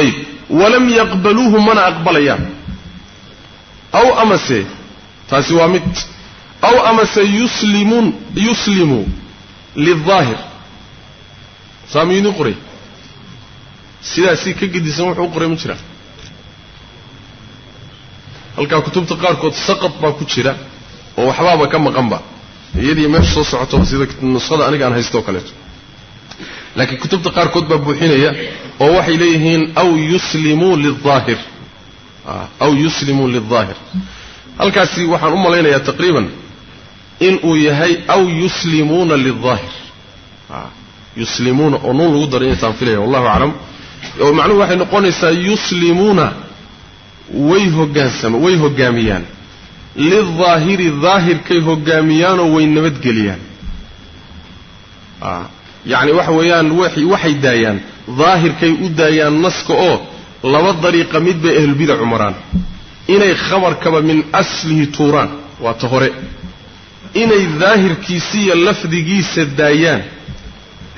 Ayib walam yaqbaluuhu mana aqbalayaan. Aw amase taasi waa mid. Aw amase yuslimun yuslimu liلظaahir saa miyuu qoray sidaasii ka gedisan wuxuu u qoray ma jiraan halkaa kutubta qaarkood saqad baa ku jira oo waxbaaba ka maqanba. Iyadii meesha soo socoto sida nusqada aniga aan haysto kaleeto. Laakiin kutubta qaarkood baa buuxinaya oo waxay leeyihiin aw yuslimuu liaahir ah, aw yuslimuu lidaahir halkaasi waxaan u malaynayaa taqriiban inuu yahay aw yuslimuuna liaahir ah, yuslimuuna oo nuun lagu daray intaan filaya wallahu aclam. Oo macnuhu waxay noqonaysaa yuslimuuna way hogaansama way hoggaamiyaan. Liلظaahiri daahirkay hoggaamiyaanoo way nabadgeliyaan. Yacni waxa weeyaan waxay daayaan. Daahirkay u daayaan naska oo laba dariiqa mid bay ahlulbidacu maraan inay khabarkaba min aslihi tuuraan waa ta hore. Inay daahirkiisiiyo lafdigiisa daayaan.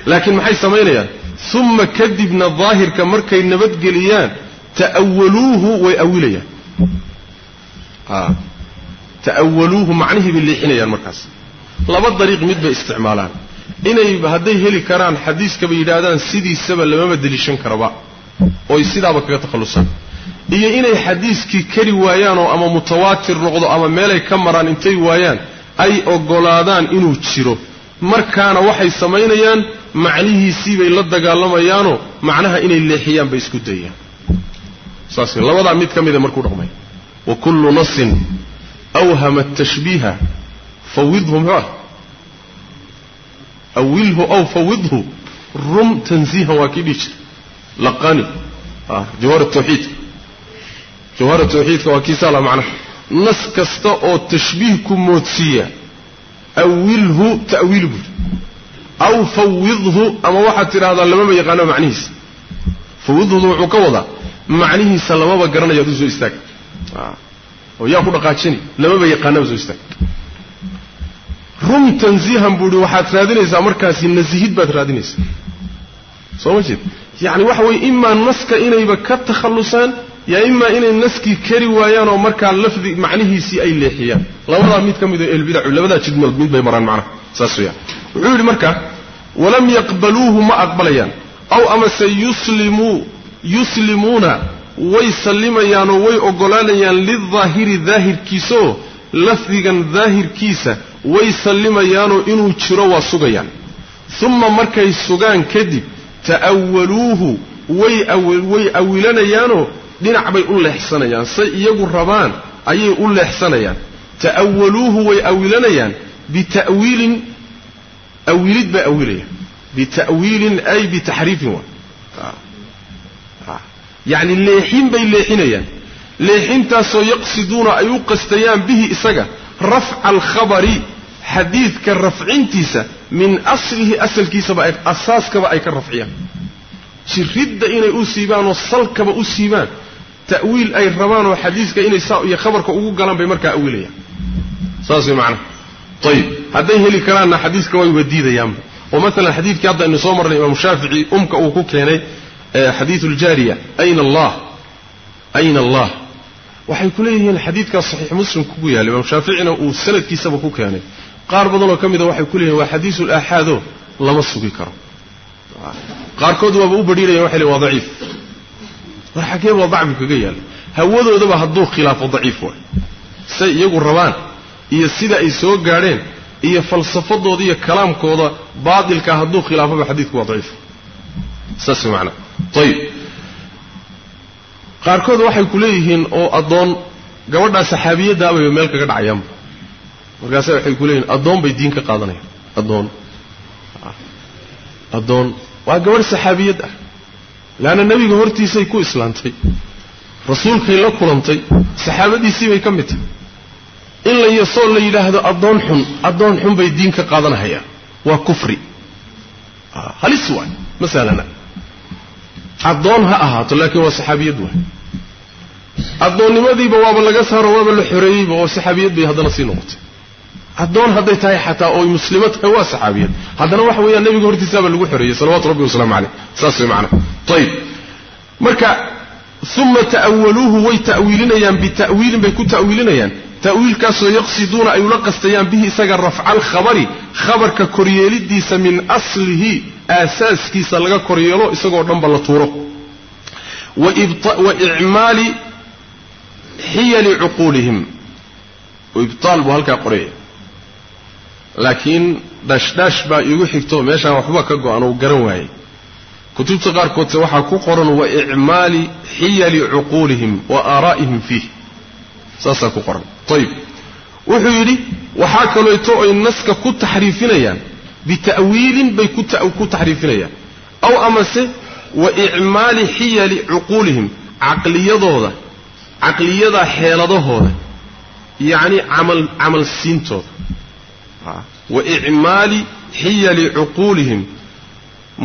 Laakiin maxay samaynayaan uma kadibna daahirka markay nabadgeliyaan ta'awaluuhu way awilayaan ta'awaluuhu macnihii bay leexinayaan markaas. Laba dariiq mid bay isticmaalaan. Inay hadday heli karaan xadiiskaba yidhaahdaan sidiisaba lamama deliishan karaba oy sidaaba kaga takhallusaan iyo inay xadiiskii kari waayaanoo ama mutawaatir noqdo ama meelay ka maraan intay waayaan ay oggolaadaan inuu jiro. Markaana waxay samaynayaan macnihiisii bay la dagaalamayaanoo macnaha inay leexiyaan bay isku dayaan saas labadaa mid ka mida markuu dhaqmay. Wa kullu nasin awhama tashbiiha fawidhu muxuu awilhu aw fawidhu rum tansiihan waa kii dhihi jira laqani. Jawhar tawxiidka jawhara tawxiidka waa kii saala macnaha nas kasta oo tashbiih ku moodsiiya awilhu ta'wiil buuri aw fawidhu ama waxaad tidhahdaa lamama yaqaano macnihiisa. Fawidhudu wuxuu ka wadaa macnihiisa lamaba garanayo ad u soo oo yaa ku dhaqaajini lamaba yaqaanaba soo istaag. Rum tansiihan buuhi waxaad raadinaysaa markaasi nasihid baad raadinaysaa. Soo ma jeed? Yacni waxa weeye imaa naska inayba ka takhallusaan yaa imaa inay naskii kari waayaan oo markaa lafdi macnihiisii ay leexiyaan. Labadaa mid ka mid oo labadaa jidmood mid bay maraan macnaha. Saas weyaan wuxuu yidhi marka walam yaqbaluuhu ma aqbalayaan aw amase yuslimuu yuslimuuna way sallimayaanoo way oggolaanayaan lidaahiri daahirkiisaoo lafdigan daahirkiisa way sallimayaanoo inuu jiro waa sugayaan. Uma markay sugaan kadib ta'awaluuhu way way awilanayaanoo dhinac bay u leexsanayaan. Say iyagu rabaan ayay u leexsanayaan. Ta'awaluuhu way awilanayaan bita'wiilin awilid bay awilayaan. Bita'wiilin ay bitaxriifin waa yacni leexin bay leexinayaan. Leexintaasoo yaqsiduuna ay u qastayaan bihi isaga rafca alkhabari xadiidka rafcintiisa min aslihi asalkiisaba asaaskaba ay ka rafciyaan. Jiridda inay u siibaan oo salkaba u siibaan ta'wiil ay rabaan oo xadiiska inay saa iyo khabarka ugu galaan bay markaa awilayaan. Saas way macnaha ayib hadday heli karaanna xadiiska way diidayaanba oo maalan xadiidkii hadda aynu soo marnay imaamu shaafici umka uu ku keenay xadiidu ljaariya ayna allah ayna allah. Waxay ku leeyihiin xadiidkaas saxiix muslim kugu yaalla imaam shaaficina uu sanadkiisaba ku keenay. Qaar badanoo ka mida waxay ku leeyihiin waa xadiisu laaxaado lama sugi karo. Qaarkood waaba u badhiirayan waxay leeyin waa daciif. War xaggee waa dacfi kaga yaalla hawadoodaba hadduu khilaafo daciif waay. Say iyagu rabaan iyo sida ay soo gaadheen iyo falsafadooda iyo kalaamkooda baatilka hadduu khilaafaba xadiidku waa daciif. Saas macnaa ayib qaarkood waxay ku leeyihiin oo addoon gabadhaa saxaabiyaddaabay meel kaga dhacayaanba markaasa waxay ku leeyihiin addoon bay diin ka qaadanayaan. Addoon. Addoon. Waa gabadh saxaabiyad ah. Leanna nebiga hortiisay ku islaantay. Rasuulkay la kulantay. Saxaabadiisii bay ka mid tahay. In la yasoo la yidhaahdo addoon xun addoon xun bay diin ka qaadanahayaan. Waa kufri. Halis waay. Masalana addoon ha ahaato laakiin waa saxaabiyad waay addoonnimadiiba waaba laga saaro waaba la xoreeyeyba oo saxaabiyad bay haddana sii noqotay. Addoon hadday tahay xataa ooy muslimo tahay waa saxaabiyad. Haddana waxa weeyaan nebiga hortiisaaba lagu xoreeyey salawatu rabbi wasalaamu caleyh saas way macnaha. Ayib marka uma ta'awaluuhu way ta'wiilinayaan bita'wiilin bay ku ta'wiilinayaan ta'wiilkaasoo yaqsiduuna ay ula qastayaan bihi isaga rafca alkhabari khabarka koryeelidiisa min aslihi aasaaskiisa laga koryeelo isagoo dhanba la tuuro wa icmaali xiyali cuquulihim ibtaal buu halkaa qoraya laakiin dhashdhaash baa iigu xigto meeshaan waxba ka go-an uu garan waayey kutubta qaarkoodse waxaa ku qoran wa icmaali xiyali cuquulihim wa aaraa'ihim fiih. Saasaa ku qoran. Ayib wuxuu yidhi waxaa kaleeto ay naska ku taxriifinayaan bita'wiilin bay ku taxriifinayaan. Aw amase wa icmaali xiyali cuquulihim caqliyadooda caqliyada xeeladahooda yacni camal camal siintooda. Wa icmaali xiyali cuquulihim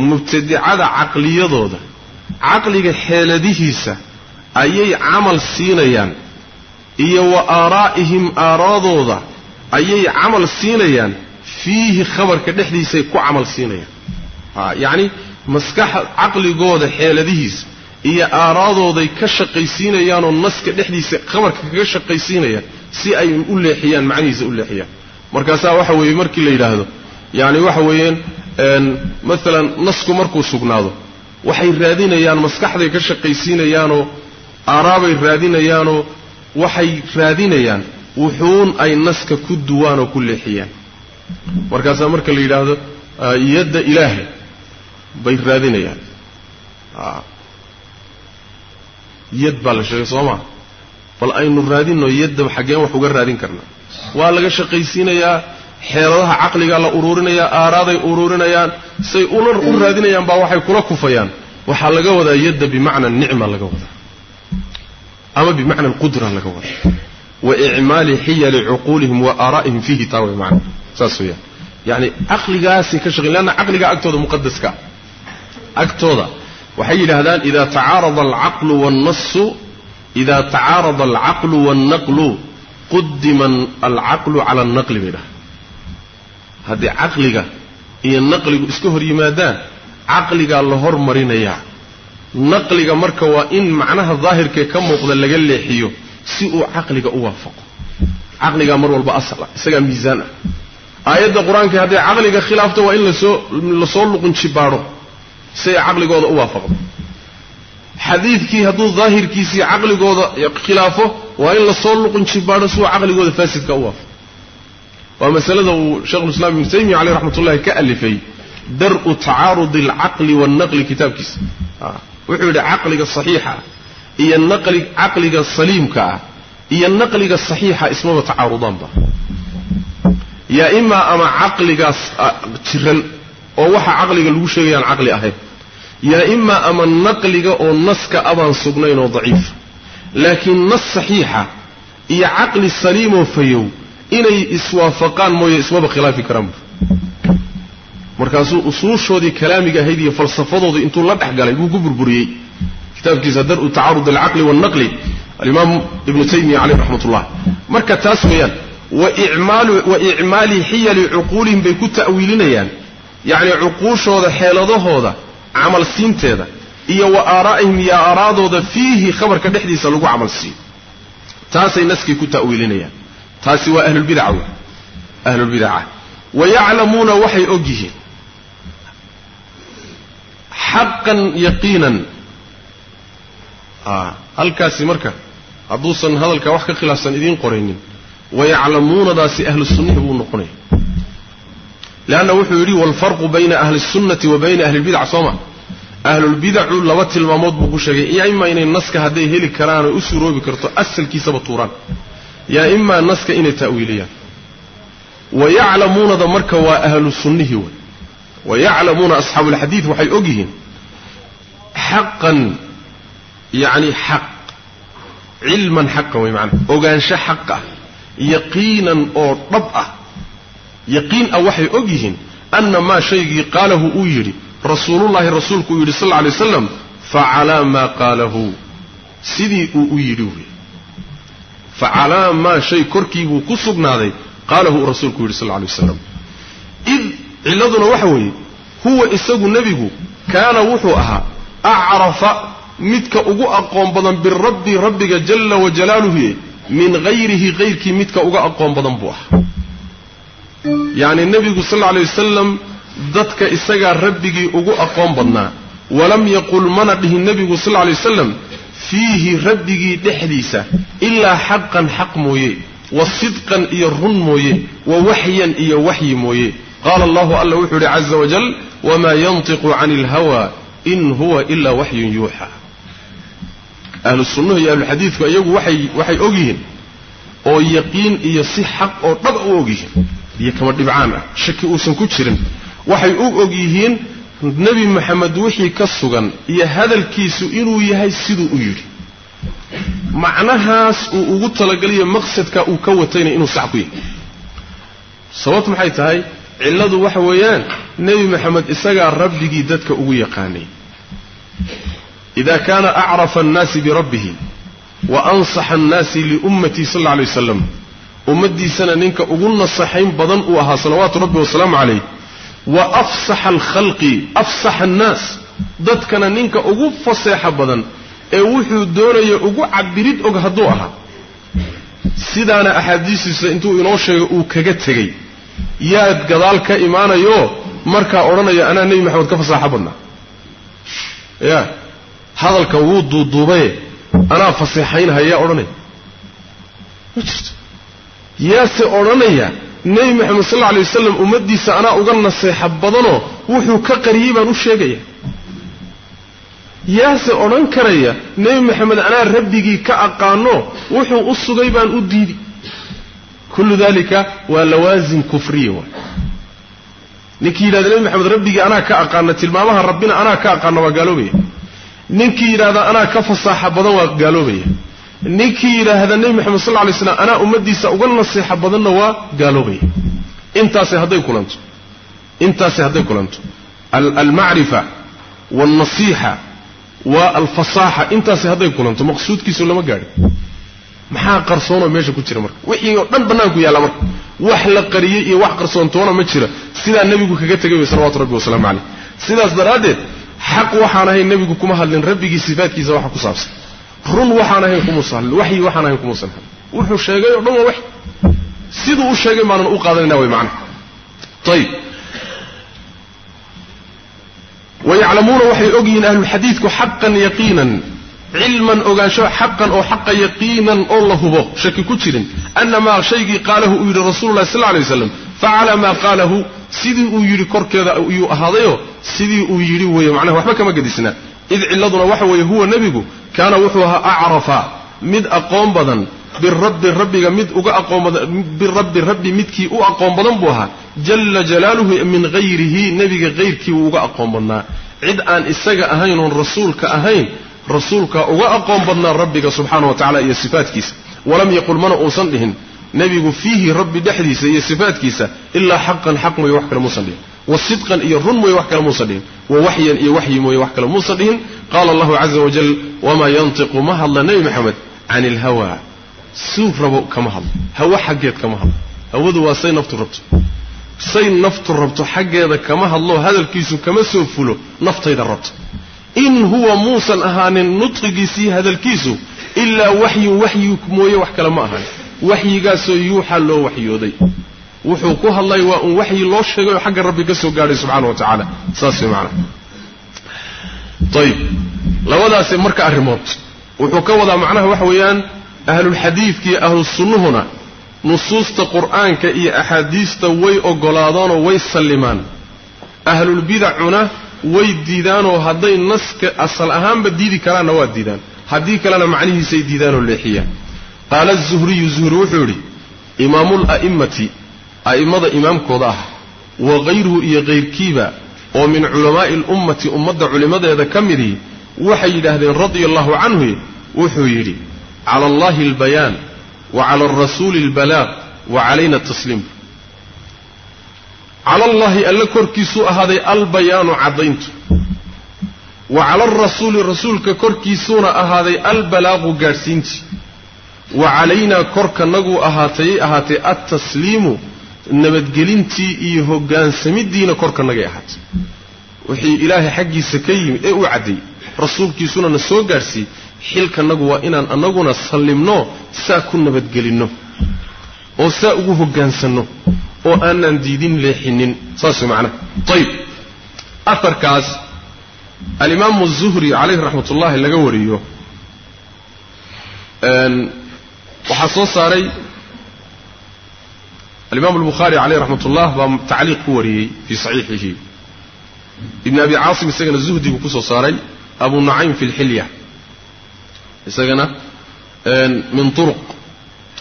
mubtadicada caqliyadooda caqliga xeeladihiisa ayay camal siinayaan iyo wa aaraa'ihim aaraadooda ayay camal siinayaan fiihi khabarka dhexdiisay ku camal siinayaan. Yacni maskaxa caqligooda xeeladihiisa iyo aaraadooday ka shaqaysiinayaanoo naska dhexdiisa khabarka kaga shaqaysiinayaan si ay u leexiyaan macnihiisa u leexiyaan. Markaasaa waxa weeye markii la yidhaahdo yacni waxa weeyaan maalan nasku markuu sugnaado waxay raadinayaan maskaxday ka shaqaysiinayaanoo aaraabay raadinayaanoo waxay raadinayaan wuxuun ay naska ku duwaan oo ku leexiyaan. Markaasaa marka la yidhaahdo yadda ilaahay bay raadinayaan. Yad baa la sheegay soo maa bal aynu raadinno yadda xaggeen wax uga raadin karnaa waa laga shaqaysiinayaa xeeladaha caqligaa la uruurinayaa aaraaday uruurinayaan say u raadinayaan baa waxay kula kufayaan. Waxaa laga wadaa yadda bimacna nicma laga wadaa. Ama bimacna alqudra laga wadaa. Wa icmaali xiyali cuquulihim wa aaraa'ihim fiihi taa way macna. Saas weeyaan. Yacni caqligaasay ka shaqeyn leanna caqliga agtooda muqadaska agtooda. Waxay yidhaahdaan ida tacaarada alcaqlu waannasu ida tacaarada alcaqlu waannaqlu qudima alcaqlu cala annaqli bay dhaha haddii caqliga iyo naqligu iska hor yimaadaan caqligaa la hormarinayaa. Naqliga marka waa in macnaha daahirkee ka muuqda laga leexiyo si uu caqliga u waafaqo. Caqligaa mar walba asala isagaa miisaan ah. Aayadda qur'aanka hadday caqliga khilaafto waa in la soo la soo luqunjibaadho si ay caqligooda u waafaqdo. Xadiidkii hadduu daahirkiisii caqligooda khilaafo waa in la soo luqunjibaadho si uu caqligooda faasidka u waafaqo waa masalada uu sheikhulislaam ibnu taymiya caleyh raxmat ullahi ka alifay dar-u tacaarudi alcaqli waannaqli kitaabkiisa. Wuxuu yidhi caqliga saxiixa ah iyo naqli caqliga saliimka ah iyo naqliga saxiixa ismaba tacaarudaanba. Yaa imaa ama caqligaas jiran oo waxa caqliga lagu sheegayaan caqli ahayn. Yaa imaa ama naqliga oo naska abaan sugnayn oo daciifa laakiin nas saxiixa iyo caqli saliimoo fayow inay iswaafaqaan mooye ismaba khilaafi karaanba markaasuu usuushoodii kalaamiga ahayd iyo falsafadoodii intuu la dhex galay buu ku burburiyey. Kitaabkiisa dar-u tacaarud alcaqli waalnaqli alimaam ibnu taymiya caleyh raxmat ullah marka taas weeyaan wa icmaali xiyali cuquulihim bay ku ta'wiilinayaan. Yacni cuquushooda xeeladahooda camal siinteeda iyo wa aaraa'ihim iyo aaraadooda fiihi khabarka dhexdiisa lagu camal siiyo taasay naskii ku ta'wiilinayaan taasi waa ahlulbidaca wey. Ahlulbidaca wa yaclamuuna waxay og yihiin xaqan yaqiinan. Halkaasi marka hadduusan hadalka wax ka khilaafsan idiin qoraynin wayaclamuunadaasi ahlu sunnihi buu noqonaya. Leanna wuxuu yidhi waalfarqu bayna ahli sunnati wa bayna ahli lbidac sooma ahlulbidacu laba tilmaamood buu ku sheegay yaa imaa inay naska hadday heli karaan oo u suroobi karto asalkiisaba tuuraan yaa imaa naska inay ta'wiiliyaan. Wayaclamuunada marka waa ahlu sunnihi wey. Wayaclamuuna asxaabu alxadiid waxay og yihiin xaqan yacni xaq cilman xaqan way macana ogaansho xaq ah yaqiinan oo dhab ah. Yaqiin ah waxay og yihiin anna maa shaygii qaalahu uu yidhi rasuulullahi rasuulku uu yidhi sal alla alay waslam facalaa maa qaalahu. Sidii uu u yidhi wey facalaa maa shay korkiibuu ku sugnaaday qaalahu uu rasuulku yidhi sal alay waslam id cilladuna waxa weeye huwa isagu nebigu kaana wuxuu ahaa acrafa midka ugu aqoon badan birabbi rabbiga jalla wajalaaluhu min hayrihi hayrkii midka uga aqoon badan buu ahaa. Yacni nebigu sal alla alay wasalam dadka isagaa rabbigii ugu aqoon badnaa. Walam yaqul mana dhihin nebigu sal alla alay wasalam fiihi rabbigii dhexdiisa ilaa xaqan xaq mooye wa sidqan iyo run mooye wa waxyan iyo waxyi mooye. Qaala allahu alla wuxuu yidhi caza wajal wamaa yantiqu cani ilhawa in huwa ilaa waxyun yuuxa. Ahlu sunnuhu iyo ahluxadiidku iyagu waxay waxay og yihiin oo yaqiin iyo si xaq oo dhaba u og yihiin iyo kama dhibcaan ah shaki uusan ku jirin. Waxay u og yihiin nebi moxamed wixii ka sugan iyo hadalkiisu inuu yahay siduu u yidhi. Macnahaas uu ugu talagaliyo maqsadka uu ka watayna inuu sax ku yahay. Sababtu maxay tahay? Cilladu waxa weeyaan nebi moxamed isagaa rabbigii dadka ugu yaqaanay. Ida kaana acrafa annaasi birabbihi wa ansaxa annaasi liummatii sal alla alay wasalam ummaddiisana ninka ugu nasaxayn badan uu ahaa salawaatu rabbi wasalaamu calayh wa afsaxa alkhalqi afsaxa annaas. Dadkana ninka ugu faseexa badan ee wuxuu doonaya ugu cabirid og hadduu ahaa sidaana axaadiistiisa intuu inoo sheegay uu kaga tegey. Yaad gadaal ka imaanayo markaa odhanaya anaa nebi maxamed ka fasaaxo badnaa. Ya hadalka wuu duuduubaye anaa faseexaynhayaa odhanaya ma jirto yaase odhanaya nebi moxamed sal alla alay wasalam ummaddiisa anaa uga naseexa badanoo wuxuu ka qariyey baan u sheegaya. Yaase odhan karaya nebi moxamed anaa rabbigii ka aqaano wuxuu u sugay baan u diidi. Kullu dalika waa lawaasim kufriya waay ninkii yidhahda nebi moxamed rabbigii anaa ka aqaana tilmaamaha rabbina anaa ka aqaana waa gaaloobaya ninkii yidhaahda anaa ka fasaaxa badan waa gaaloobaya ninkii yidhaahda nebi moxamed sal lay slam anaa ummaddiisa uga nasiixa badanna waa gaaloobaya intaasi hadday kulanto. Intaasi hadday kulanto. Almacrifa waalnasiixa wa alfasaaxa intaasi hadday kulanto. Maqsuudkiisu lama gaadhin. Maxaa qarsoonoo meesha ku jira marka? Wixii oo dhan bannaanku yaalla marka. Wax la qariyey iyo wax qarsoontoona ma jira. Sidaa nebigu kaga tegay wey salawatu rabbi wasalaamu caleyh sidaas daraaddeed xaq waxaan ahayn nebigu kuma hadlin rabbigii sifaadkiisa waxa ku saabsan run waxaan ahayn waxyi waxaan ahayn kumuusan hadlin wuxuu sheegay oo dhan waa wax. Siduu u sheegay baanan u qaadanayna way macnaha ayib wayaclamuuna waxay og yihiin ahlulxadiidku xaqan yaqiinan cilman ogaansho xaqan oo xaqa yaqiinan oo la hubo. Shaki ku jirin. Ana maa shaygii qaalahu uu yidhi rasulullahi sal lay waslam facala maa qaalahu. Sidii uu yidhi korkeeda iyuu ahaadayo sidii uu yidhi weeye. Macnaha waxba kama gedisna id cilladuna waxa weeye huwa nebigu kaana wuxuu ahaa acrafa mid aqoon badan birabbi rabbiga mid uga aqoon badan birabbi rabbi midkii u aqoon badan buu ahaa jalla jalaaluhu min hayrihi nebiga hayrkii wuu uga aqoon badnaa. Cid aan isaga ahayn oon rasuulka ahayn rasuulkaa uga aqoon badnaa rabbiga subxaana wa tacala iyo sifaatkiisa. Walam yaqul mana uusan dhihin nebigu fiihi rabbi dhexdiisa iyo sifaatkiisa ilaa xaqan xaq mooye wax kale muusan dhihin wa sidqan iyo run mooye wax kale muusan dhihin wa waxyan iyo waxyi mooye wax kale muusan dhihin. Qaala allahu caza wajal wamaa yantiqu? Ma hadla nebi maxamed can ilhawa suu rabo kama hadlo hawo xaggeed kama hadlo. Hawadu waa say naftu rabto. Say naftu rabto xaggeeda kama hadlo hadalkiisu kama soo fulo naftayda rabto. In huwa muusan ahaanin nudqigiisii hadalkiisu ilaa waxyun waxyi mooye wax kale ma ahan. Waxyigaasoo yuuxa loo waxyooday wuxuu ku hadlay waa un waxyi loo sheegay oo xagga rabbi ka soo gaadhay subxana wa tacaala. Saas way macanaha ayib labadaasi marka arrimood wuxuu ka wadaa macnaha waxa weeyaan ahlulxadiidka iyo ahlu sunnuhuna nusuusta qur'aanka iyo axaadiista way oggolaadaanoo way sallimaan. Ahlulbidacuna way diidaanoo hadday naska asal ahaanba diidi karaanna waa diidaan. Haddii kalena macnihiisay diidaanoo leexiyaan. Qaala azuhriyu zuhri wuxuu yidhi imaamula'immati a'immada imaamkooda ah wa hayruhu iyo kayrkiiba oo min culamaa'i alummati ummadda culimmadeeda ka midii waxay yidhaahdeen radia allahu canhu wuxuu yidhi cala allahi albayaan wa cala alrasuuli albalaaq wa calayna atasliim cala allaahi alle korkiisuu ahaaday albayaanu caddayntu. Wa cala alrasuuli rasuulka korkiisuuna ahaaday albalaaqu gaadhsiintii. Wa calaynaa korkanaguu ahaatayay ahaatay altasliimu nabadgelintii iyo hoggaansamiddiina korkanagay ahaatay. Wixii ilaahay xaggiisa ka yimid ee uu caddeeyey rasuulkiisuna na soo gaadhsiiyey xilkanagu waa inaan annaguna sallimno saa ku nabadgelinno oo saa ugu hoggaansanno oo aanaan diidin leexinin saas way macnaha ayib aharkaas alimaamu zuhri calayhi raxmat ullaahi laga wariyo waxaa soo saaray alimaamu albukhaari calayh raxmat ullah baa tacliiq ku wariyey fii saxiixihi ibn abi caasim isagana zuhdi buu ku soo saaray abu nucaym fi lxilya isagana min uruq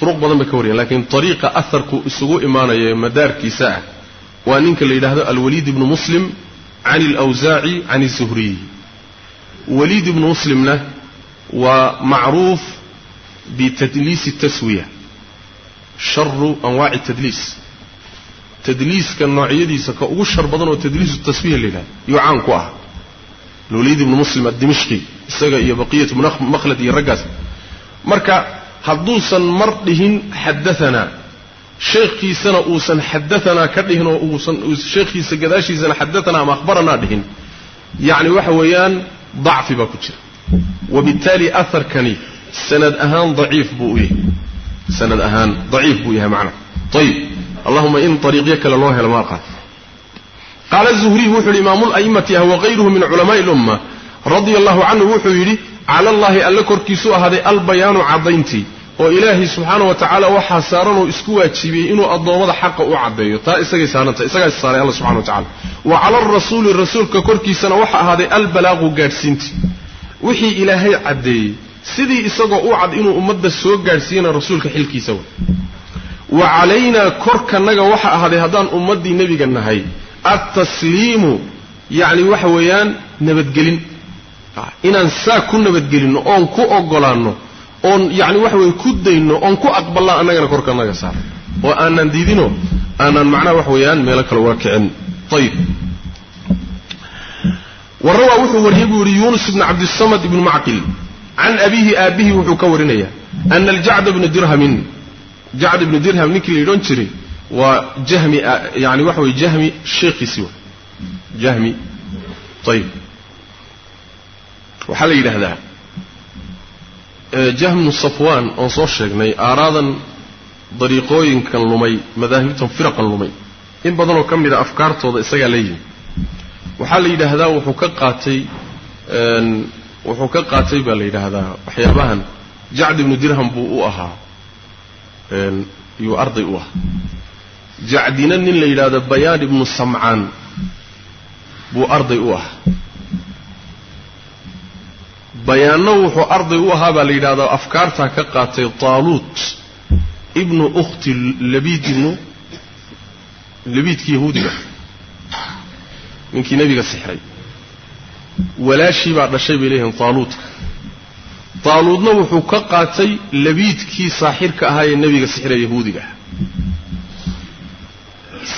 uruq badan bay ka wariyan lakiin ariiqa aharku isugu imaanaya madaarkiisa ah waa ninka la yidhaahdo alwaliid ibnu muslim can alawsaaci can zuhriyi waliid ibnu muslimna waa macruuf bitadliisi taswiya sharu anwaaci tadliis. Tadliiska noocyadiisa ka ugu shar badan oo tadliisu taswiya la yidhahdo yuu caan ku ah alwaliid ibnu muslim addimishqi isaga iyo baqiyatu makhlad iyo raggaas. Marka hadduusan mar dhihin xadaanaa sheekhiisana uusan xadaanaa ka dhihin oo uusan sheekhiisa gadaashiisana xadaanaa ama akhbaranaa dhihin yacni waxa weeyaan dacfi baa ku jira. Wabittaali aharkani sanad ahaan daciif buu u yahay sanad ahaan daciif buu yahay macnaha ayib allahuma in ariiqyo kale loo helo maaqaa qaala zuhriy wuxuu yidhi imaamula'immati ah wakayruhu min culamaai lumma radia allahu canhu wuxuu yidhi cala allaahi alle korkiisuu ahaaday albayaanu caddayntii oo ilaahay subxaana wa tacaala waxaa saaranoo isku waajibiyey inuu addoommada xaqa u caddeeyo taa isagay saarantah isagaa is saaray alla subxana wa wa cala alrasuuli rasuulka korkiisana waxa ahaaday albalaaqu gaadhsiintii. Wixii ilaahay caddeeyey sidii isagoo u cad inuu ummadda soo gaadhsiiyana rasuulka xilkiisa way. Wa calaynaa korkanaga waxa ahaaday haddaan ummaddii nebiga nahay altasliimu yacni waxa weeyaan nabadgelin. Inaan saa ku nabadgelinno oon ku oggolaanno oon yacni waxa weye ku dayno oon ku aqballaan annagana korkanaga saara oo aanaan diidino aanaan macnaha waxa weeyaan meelo kale uga kicin. Ayib warawaa wuxuu wariyey buu yidhi yuunus ibnu cabdisamad ibnu macqil can abiihi aabbihi wuxuu ka warinayaa ana aljacda bnu dirhamin jacd ibnu dirham ninkii la yidhan jiray waa jahmi yani waxa weye jahmi sheekhiisii wa jahmi ayib waxaa la yidhaahdaa jahmnu safwaan oon soo sheegnay aaraadan dariiqooyinkan lumay madaahibtan firaqan lumay. In badanoo ka mida afkaartooda isagaa la yimi. Waxaa la yidhaahdaa wuxuu ka qaatay wuxuu ka qaatay baa la yidhaahdaa waxyaabahan jacd ibnu dirham buu u ahaa yuu arday u ahaa. Jacdina nin la yidhaahdo bayaan ibnu samcaan buu arday u ahaa. Bayaanno wuxuu arday u ahaa baa la yidhahdaa afkaartaa ka qaatay taaluut ibnu ukhti labiid ibnu labiidkii yahuudiga ninkii nebiga sixray walaashii baa dhashay bay leeyihiin taaluutka taaluudna wuxuu ka qaatay labiidkii saaxirka ahaa ee nebiga sixray yahuudiga. Ah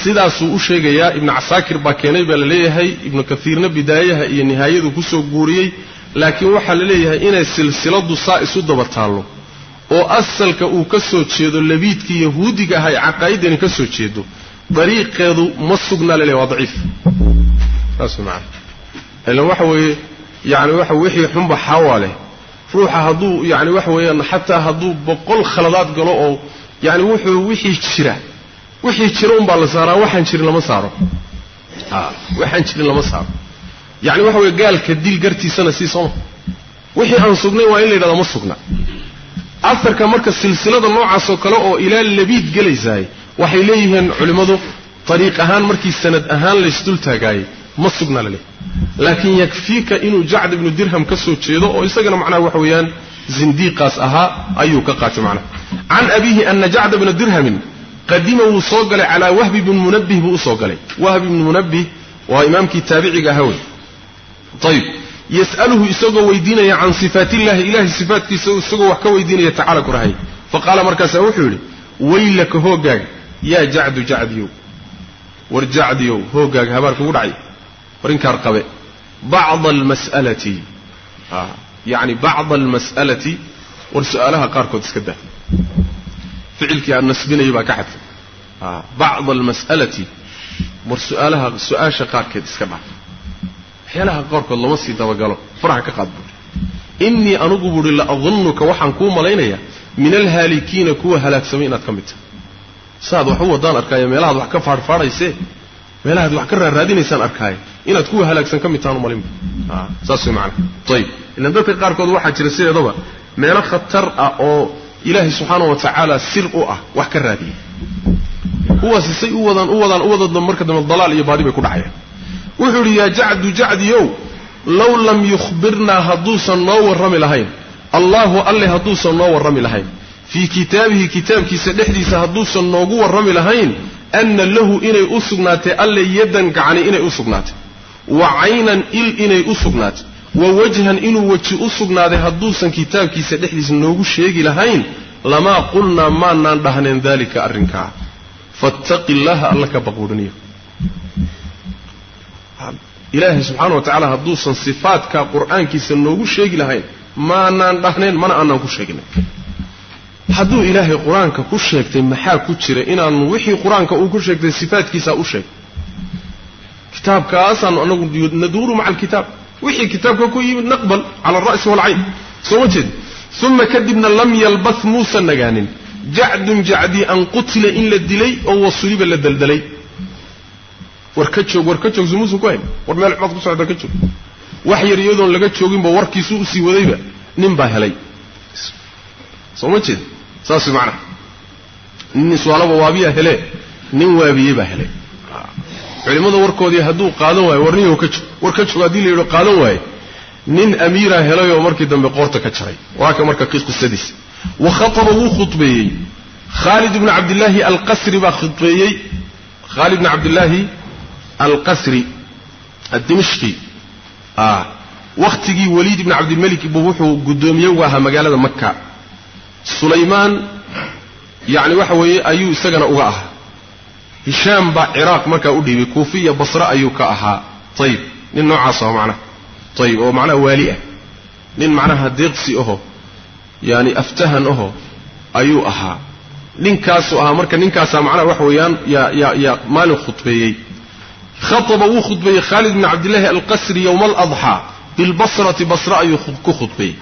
sidaasuu u sheegayaa ibnu casaakir baa keenay baa la leeyahay ibnu kaiirna bidaayaha iyo nihaayadu ku soo guuriyey laakiin waxaa la leeyahay inay silsiladu saa isu daba taallo oo asalka uu ka soo jeedo labiidkii yahuudiga ahaa ee caqaa'idani ka soo jeedo dariiqeedu ma sugnaa la leeyahy waa daciif. Saas maana ilan waxa weeye yani waxa wixii xunba xaawaa leh. Ruuxa hadduu yani waxa weeyaan xataa hadduu boqol khaladaad galo oo yani wuxuu wixii jira. Wixii jira unbaa la saaraa waxaan jirin lama saaro. Waxaan jirin lama saaro. Yani waxa weye gaalka dil gartiisana sii sooma wixii aan sugnayn waa in la yidhahda ma sugna. Asarka marka silsilada noocaasoo kale oo ilaa labiid gelaysaay waxay leeyihiin culimmadu ariiq ahaan markii sanad ahaan laysdul taagaayey ma sugna la leeyahy laakiin yakfiika inuu jacd ibnu dirham ka soo jeedo oo isagana macnaha waxa weeyaan zindiiqaas ahaa ayuu ka qaatay macnaha. Can abiihi ana jacda bna dirhamin qadima wuu soo galay calaa wahbi bn munabbih buu u soo galay. Wahbi bn munabbih waa imaamkii taabiciga ahaa wey ayib yas'aluhu isagoo weydiinaya can sifaat illahi ilahay sifaatkiisa isagoo wax ka weydiinaya tacala ku rahay. Faqaala markaasaa wuxuu yidhi waylaka hoogaaga yaa jacdu jacdiyow. War jacdiyow hoogaaga habaar kugu dhacay. War inkaar qabe bacda almas'alati yacni bacda almas'alati war su'aalaha qaarkood iska daa ficilkii aan nasbinayay baa ka xadfay bacda almas'alati war su'aalaha su'aasha qaarkeed iska dhaaf waxyaalaha qaarkood lama sii dabagalo faraha ka qaad buuri innii anugu buuhi la adunnuka waxaan kuu malaynayaa min alhaalikiina kuwa halaagsamay inaad ka mid tahay saaad wax u wadaan arkaayo meelahaad wax ka faadhfaadhaysee meelahaad wax ka raarraadinaysaan arkaayo inaad kuwa halaagsan ka mid tahan malinba saas way macana ayib ilan dadka qaarkood waxaa jira sideedaba meelo khatar ah oo ilaahay subxaana wa tacaala sir u ah wax ka raadiya. Kuwaasi say u wadaan u wadaan u wadadba marka dambe dalaal iyo baadi bay ku dhacayaan. Wuxuu idhi yaa jacdu jacdiyow low lam yukhbirnaa hadduusan noo warrami lahayn. Allaahu alle hadduusan noo warrami lahayn. Fii kitaabihi kitaabkiisa dhexdiisa hadduusan noogu warrami lahayn anna lahu inay u sugnaatay alle yaddan gacani inay u sugnaatay wa caynan il inay u sugnaatay wa wajhan inuu weji u sugnaaday hadduusan kitaabkiisa dhexdiisa noogu sheegi lahayn lamaa qulnaa maanaan dhahneen daalika arrinkaa fattaqi illaaha alla ka baquudhaniyo ilaahay subxaana wa tacaala hadduusan sifaadka qur'aankiisa noogu sheegi lahayn maanaan dhahneen mana aanaan ku sheeginay hadduu ilaahay qur'aanka ku sheegtay maxaa ku jira inaanu wixii qur'aanka uu ku sheegtay sifaadkiisaa u sheegay kitaabkaasaanu anagu naduuru maca alkitaab. Wixii kitaabka ku yimid naqbal cala alra'si waalcayn soo ma jeed? Uma kadibna lam yalbath muusan nagaanin. Jacdun jacdii an qutila in la dilay oo wasuliba la daldalay. War ka joog war ka joog sumuusan ku hayn. War meel xumaad ku socda ka joog. Wax yar iyadoon laga jooginba warkiisu u sii wadayba. Nin baa helay. Soo ma jeed saas macnaha nin iswaalaba waabiyaa hele nin waabiyey baa helay culimmada warkoodii hadduu qaadan waayo war ninyow ka joog war ka joog haddii la yidho qaadan waaye nin amiiraa helayoo markii dambe qoorta ka jaray. Waa ka marka qisadiisa. Wa khataba wuu khudbeeyey. Khaalid ibnu cabdillaahi alqasri baa khudbeeyey. Khaalid ibnu cabdillaahi alqasri addimishqi. Wakhtigii waliid ibni cabdilmelik buu wuxuu guddoomiye uga ahaa magaalada maka sulaymaan yacni waxa weeye ayuu isagana uga ahaa. Hishaam baa ciraaq markaa u dhiibay kuufi iyo basre ayuu ka ahaa. Ayib nin noocaas oo macnaha ayib oo macnaha waali ah. Nin macnaha deeqsi aho yaani aftahan aho ayuu ahaa. Ninkaasuu ahaa marka ninkaasaa macnaha waxa weeyaan yaa yaa yaa maalin khudbeeyey. Khaطba wuu khudbeeyey khaalid bn cabdillaahi alqasri yowma aladxaa bilbasrati basre ayuu ku khudbeeyey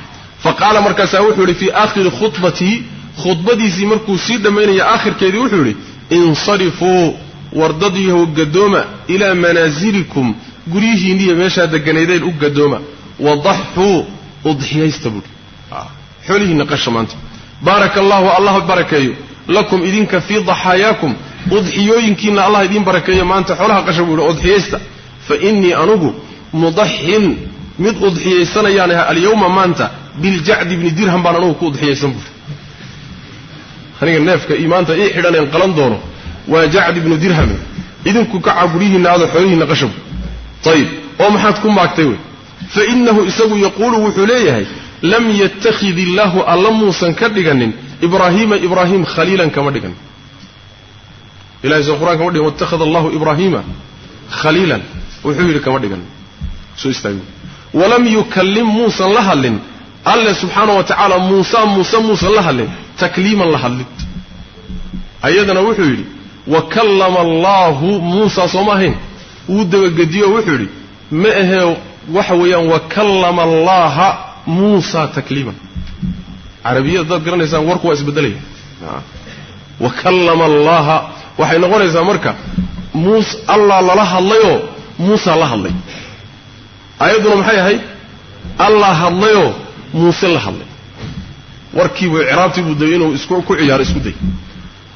faqaala markaasaa wuxuu yidhi fii aakhiri khudbatihi khudbadiisii markuu sii dhammaynaya aakhirkeedii wuxuu yidhi insarifuu wardadyahow gadooma ilaa manaasilikum guryihiinniyo meeshaa deganaydeen u gadooma. Wadaxuu udxiyaysta buuhi xoolihiinna qasha maanta. Baaraka allahu allah barakeeyo lakum idinka fii daxaayaakum udxiyooyinkiinna allah idiin barakeeyo maanta xoolaha qasha buu yidhi udxiyaysta. Fa innii anugu mudaxin mid udxiyaysanayaan aha alyawma maanta biljacdi bni dirham baan anugu ku udxiyaysan buuri aniga neefka ii maanta ii xidhaneen qalan doono waa jacd ibnu dirhame idinku kacaa guryihiinna aado xoolihiinna qashabu ayib oo maxaad ku maagtay wey? Fa innahu isagu yaquulu wuxuu leeyahay lam yattakhid illaahu alla muusan ka dhiganin ibraahiima ibraahim khaliilan kama dhiganin ilahay soo quraan kama dhigan waittakhada allahu ibraahiima khaliilan. Wuxuu yidhi kama dhiganin soo istaagi. Walam yukallim muusan la hadlin alle subxaana wa tacaala muusa muuse muusan la hadlin takliiman la hadlid ayadana wuxuu yidhi wa kallama allaahu muusa sooma ahayn wuu dabagediyo wuxuu yidhi ma ahee waxa weeyaan wa kallama allaaha muusa takliiman. Carabiyada haddaad garanaysaan warku waa isbeddelaya wa kallama allaaha waxay noqonaysaa marka muus allah lala hadlayoo muusa la hadlay. Ayadduna maxay ahayd? Allah hadlayoo muuse la hadlay. Warkiibu icraabtiibuu day inuu isku ku ciyaaro isku day.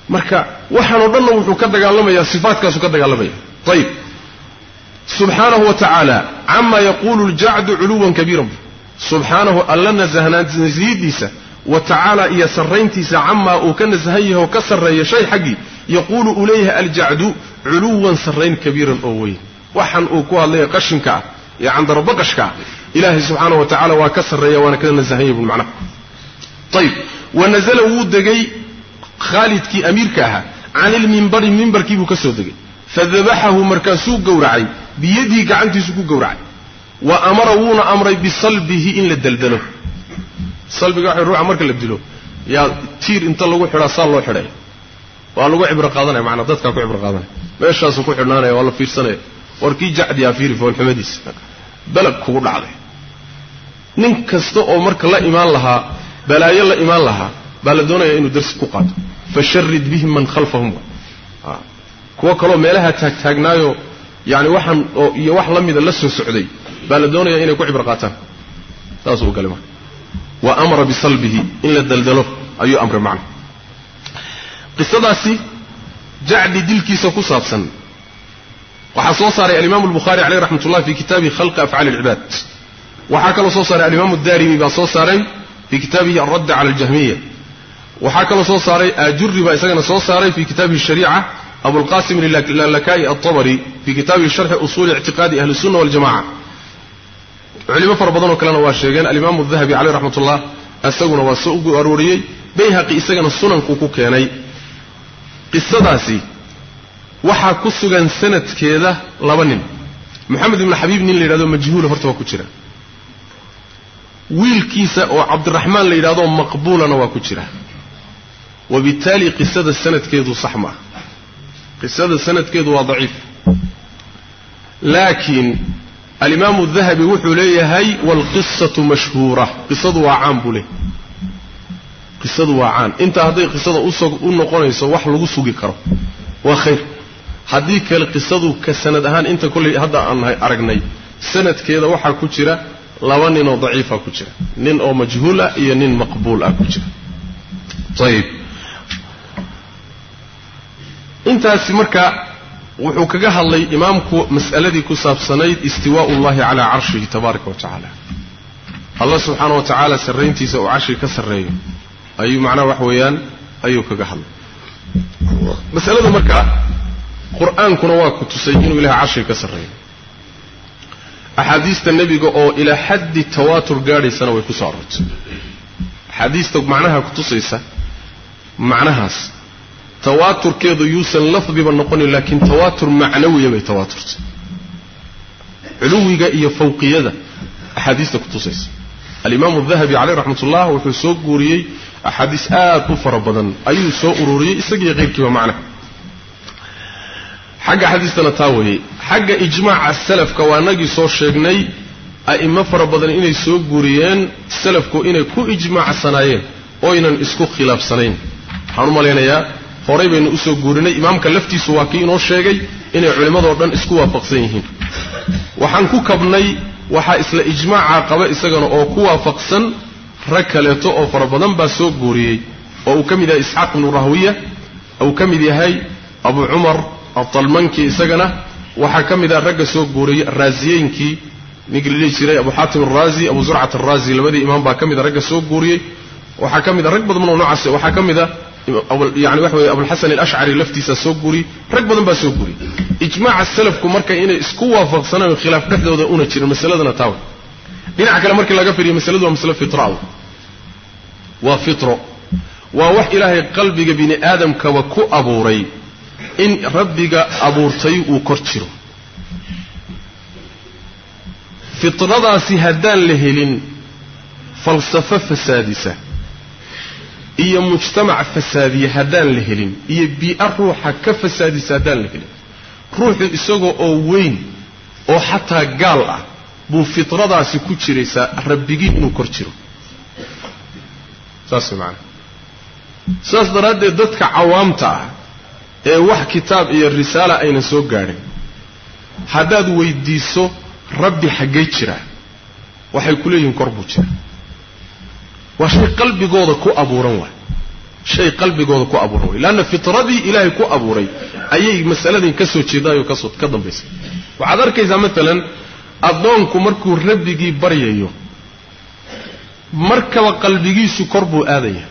Marka waxaanoo dhanna wuxuu ka dagaalamayaa sifaatkaasuu ka dagaalamaya. Ayib subxaanahu wa tacaala camaa yaquulu ljacdu culuwan kabiiran. Subxaanahu alla nasahnaansiyidiisa wa tacaala iyo sarrayntiisa camaa uu ka nasahan yahay oo ka sarreeya shay xaggii yaquulu uu leeyahay aljacdu culuwan sarrayn kabiiran oo weyn. Waxan uu ku hadlaya qashinka ah ee candarabaqashka ah ilaahay subxaana wa tacala waa ka sarreeya waana ka nasahan yahy bul macnaha. Ayib wa nazala wuu degay khaalidkii amiirka ahaa can ilmimbari mimbarkii ka soo degay. Fadabaxahu markaasuu gowracay biyadihi gacantiisu ku gowracay. Wa amara wuuna amray bisalbihi in la deldelo salbiga waxa ruuxa marka la dilo yaa tiir inta lagu xidhaa saa loo xidhay. Waa lagu cibro qaadanaya macanaa dadkaa ku cibro qaadanaya. Meeshaasuu ku xidhnaanaya waa la fiirsanaya. War kii jacdiyaa fiiri foolxumadiisa belag kugu dhacday. Nin kasta oo marka la imaan lahaa balaayo la imaan lahaa baa la doonaya inuu darsi ku qaato. Fasharid bihim man khalfahum. Kuwo kaloo meelaha taagtaagnaayo yani waxaan oo iyo wax la mida la soo socday baa la doonaya inay ku cibro qaataan. Saasuu u galay marka. Wa amara bisalbihi in la daldalo ayuu amray macna. Qisadaasi jacdi dilkiisa ku saabsan وحصوص على يعني الإمام البخاري عليه رحمة الله في كتابه خلق أفعال العباد. وحكى الصوص على الإمام الدارمي بصوص في كتابه الرد على الجهمية. وحكى الصوص عليه أجر بأسان الصوص في كتابه الشريعة أبو القاسم للكاي الطبري في كتابه الشرح أصول اعتقاد أهل السنة والجماعة. علماء فربضان وكلان واشيغان. الإمام الذهبي عليه رحمة الله أساقنا وأساقه أروريي بيها قيسان السنة كوكو كياني. قصة داسي. Waxaa ku sugan sanadkeeda laba nin. Moxamed ibnu xabiib nin la yidhahdo majhuula horta waa ku jira. Wiilkiisa oo cabdiraxmaan la yidhahdo maqbuulana waa ku jira. Wabittaali qisada sanadkeedu sax maaha qisada sanadkeedu waa daciif. Laakiin alimaamu dahabi wuxuu leeyahay waalqisatu mashhuura. Qisadu waa caan buu leeyahy qisadu waa caan. Intaa hadday qisada u noqonayso wax lagu sugi karo. Waa khayr haddii kale qisadu ka sanad ahaan inta kollay hadda aan aragnay sanadkeeda waxaa ku jira laba nin oo daciifa ku jira. Nin oo majhuul ah iyo nin maqbuul ah ku jira. Ayib intaasi marka wuxuu kaga hadlay imaamku mas'aladii ku saabsanayd istiwaa'u llahi calaa carshihi tabaaraka wa tacaala. Allah subxaana wa tacaala sarrayntiisa uu carshiga ka sarreeyo. Ayuu macnaha wax weeyaan ayuu kaga hadlay. Masalada marka qur'aankuna waa ku tusay inuu ilahay carshiga ka sarreeyo. Axaadiista nebiga oo ilaa xaddi tawaatur gaadhaysana way ku soo aroortay axaadiista macnaha ku tusaysa macnahaas tawaaturkeedu yuusan lafdiba noqonin laakiin tawaatur macnawiya bay tawaaturtay. Culuwiga iyo fawqiyada axaadiista ku tusaysa. Alimaamu dahabi caleyh raxmat ullah wuxuu soo guuriyey axaadiis aad u fara badan ayuu soo ururiyey isagiiyo keyrkiiba macnaha xagga xadiistana taa weeyey xagga ijmaaca salafka waa nagii soo sheegnay a'imo fara badan inay soo guuriyeen salafku inay ku ijmaacsanaayeen oynan isku khilaafsanayn. Waxaan u malaynayaa horay baynu u soo guurinay imaamka laftiisu waa kii inoo sheegay inay culimmadoo dhan isku waafaqsan yihiin. Waxaan ku kabnay waxaa isla ijmaaca qaba isagana oo ku waafaqsan rag kaleeto oo fara badan baa soo guuriyey. Oo uu ka mid yahay isxaaq ibnu rahwiya uu ka mid yahay abu cumar atalmanki isagana waxaa ka mid ah ragga soo guuriyey raasiyeynkii ninkii la dhihi jiray abu xaatim araazi abu zurcat araazi labadii imaam baa ka mid a ragga soo guuriyey. Waxaa ka mid a rag badan oo noocaas waxaa ka mid a yani waxa weye abulxasan alashcari laftiisa soo guuriyey. Rag badan baa soo guuriyey. Ijmaaca salafku marka inay isku waafaqsanaan khilaaf dhexdooda una jirin masaladana taawa dhinaca kale markii laga firiyo masaladu waa masale fitraaw waa fitro. Waa wax ilaahay qalbiga bini aadamkaba ku abuuray in rabbiga abuurtay uu kor jiro. Fitradaasi haddaan la helin falsafo fasaadisa iyo mujtamac fasaadiya haddaan la helin iyo bii-a ruuxa ka fasaadisa haddaan la helin ruuxu isagoo oo weyn oo xataa gaal ah buu fitradaasi ku jiraysaa rabbigii inuu kor jiro. Saas way macanaha saas daraaddeed dadka cawaamta ah ee wax kitaab iyo risaala aynan soo gaadhin. Haddaad weydiiso rabbi xaggee jiraa waxay ku leeyihiin kor buu jira waa shay qalbigooda ku abuuran waay. Shay qalbigooda ku abuuran way leanna fitradii ilaahay ku abuuray ayay masaladan ka soo jeedaayoo ka soo ka dambaysa waxaad arkaysaa maalan addoonku markuu rabbigii baryayo markaba qalbigiisu kor buu aadaya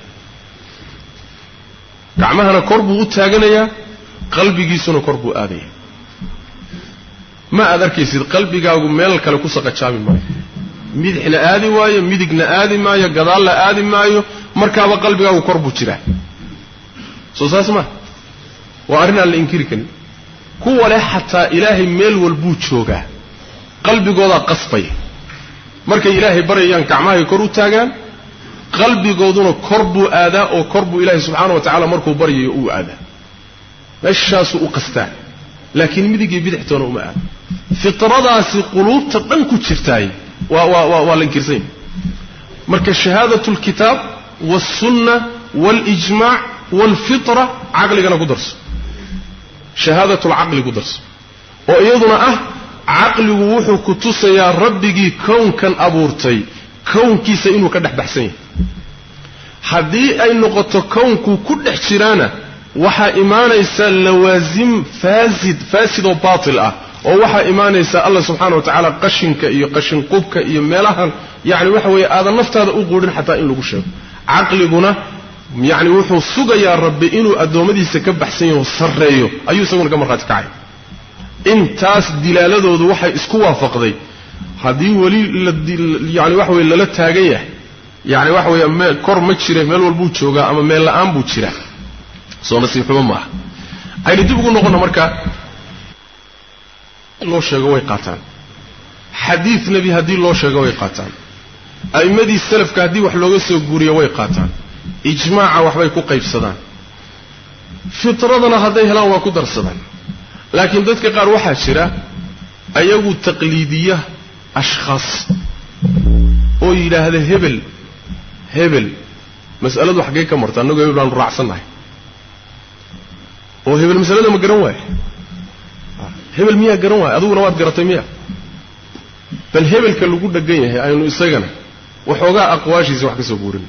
gacmahana kor buu u taaganayaa qalbigiisuna kor buu aadaya ma aad arkaysid qalbigaagu meel kale ku saqajaami maayo. Midixna aadi waayo midigna aadi maayo gadaalna aadi maayo markaaba qalbigaagu kor buu jiraa. Soo saas maa waa arrin aan la inkiri karin. Kuwa leh xataa ilaahay meel walbuu joogaa. Qalbigoodaa qasbaya markay ilaahay baryayaan gacmahay kor u taagaan qalbigooduna kor buu aadaa oo kor buu ilaahay subxaana wa tacala markuu baryayo uu aadaa. Meeshaasuu u qastaa laakiin midigii bidixtoona uma aado. Fitradaasi quluubta dhan ku jirtaay waa waa waa waa la inkirsanya marka shahaadat alkitaab walsunna waalijmaac waalfitra caqligana ku darso. Shahaadat lcaqli ku darso. Oo iyaduna ah caqligu wuxuu ku tusayaa rabbigii kownkan abuurtay kownkiisa inuu ka dhex baxsan yahay. Haddii ay noqoto kownkuu ku dhex jiraana waxaa imaanaysa lawaasim faasid faasid oo baatil ah oo waxaa imaanaysa allah subxaana wa tacaala qashinka iyo qashinqubka iyo meelahan yacni waxa weeye aadan naftaada u quudhin xataa in lagu sheego. Caqliguna yacni wuxuu sugayaa rabbi inuu addoommadiisa ka baxsan yaho sarreeyo. Ayuu isaguna ka markhaati kacay. Intaas dilaaladoodu waxay isku waafaqday haddii weli yani waxa weye lala taagan yahay yani waxa weeye me kor ma jire meel walbuu joogaa ama meel la'aan buu jiraa soo nasiib xumo maaha. Aynu dib ugu noqonna marka loo sheego way qaataan. Xadiid nebi haddii loo sheego way qaataan. A'immadii salafka haddii wax looga soo guuriyo way qaataan. Ijmaaca waxbay ku qaybsadaan. Fitradana hadday helaan waa ku darsadaan. Laakiin dadka qaar waxaa jira ayagu taqliidiya ashkhaas oo yidhaahda hebel hebel mas'aladu xaggee ka marta annagoo hebel baanu raacsannahay oo hebel masalada ma garan waaye hebel miyaa garan waaye adiguna waad garatay miya bal hebelka lagu dheggan yahay aynu isagana waxoogaa aqwaashiisa wax ka soo guurin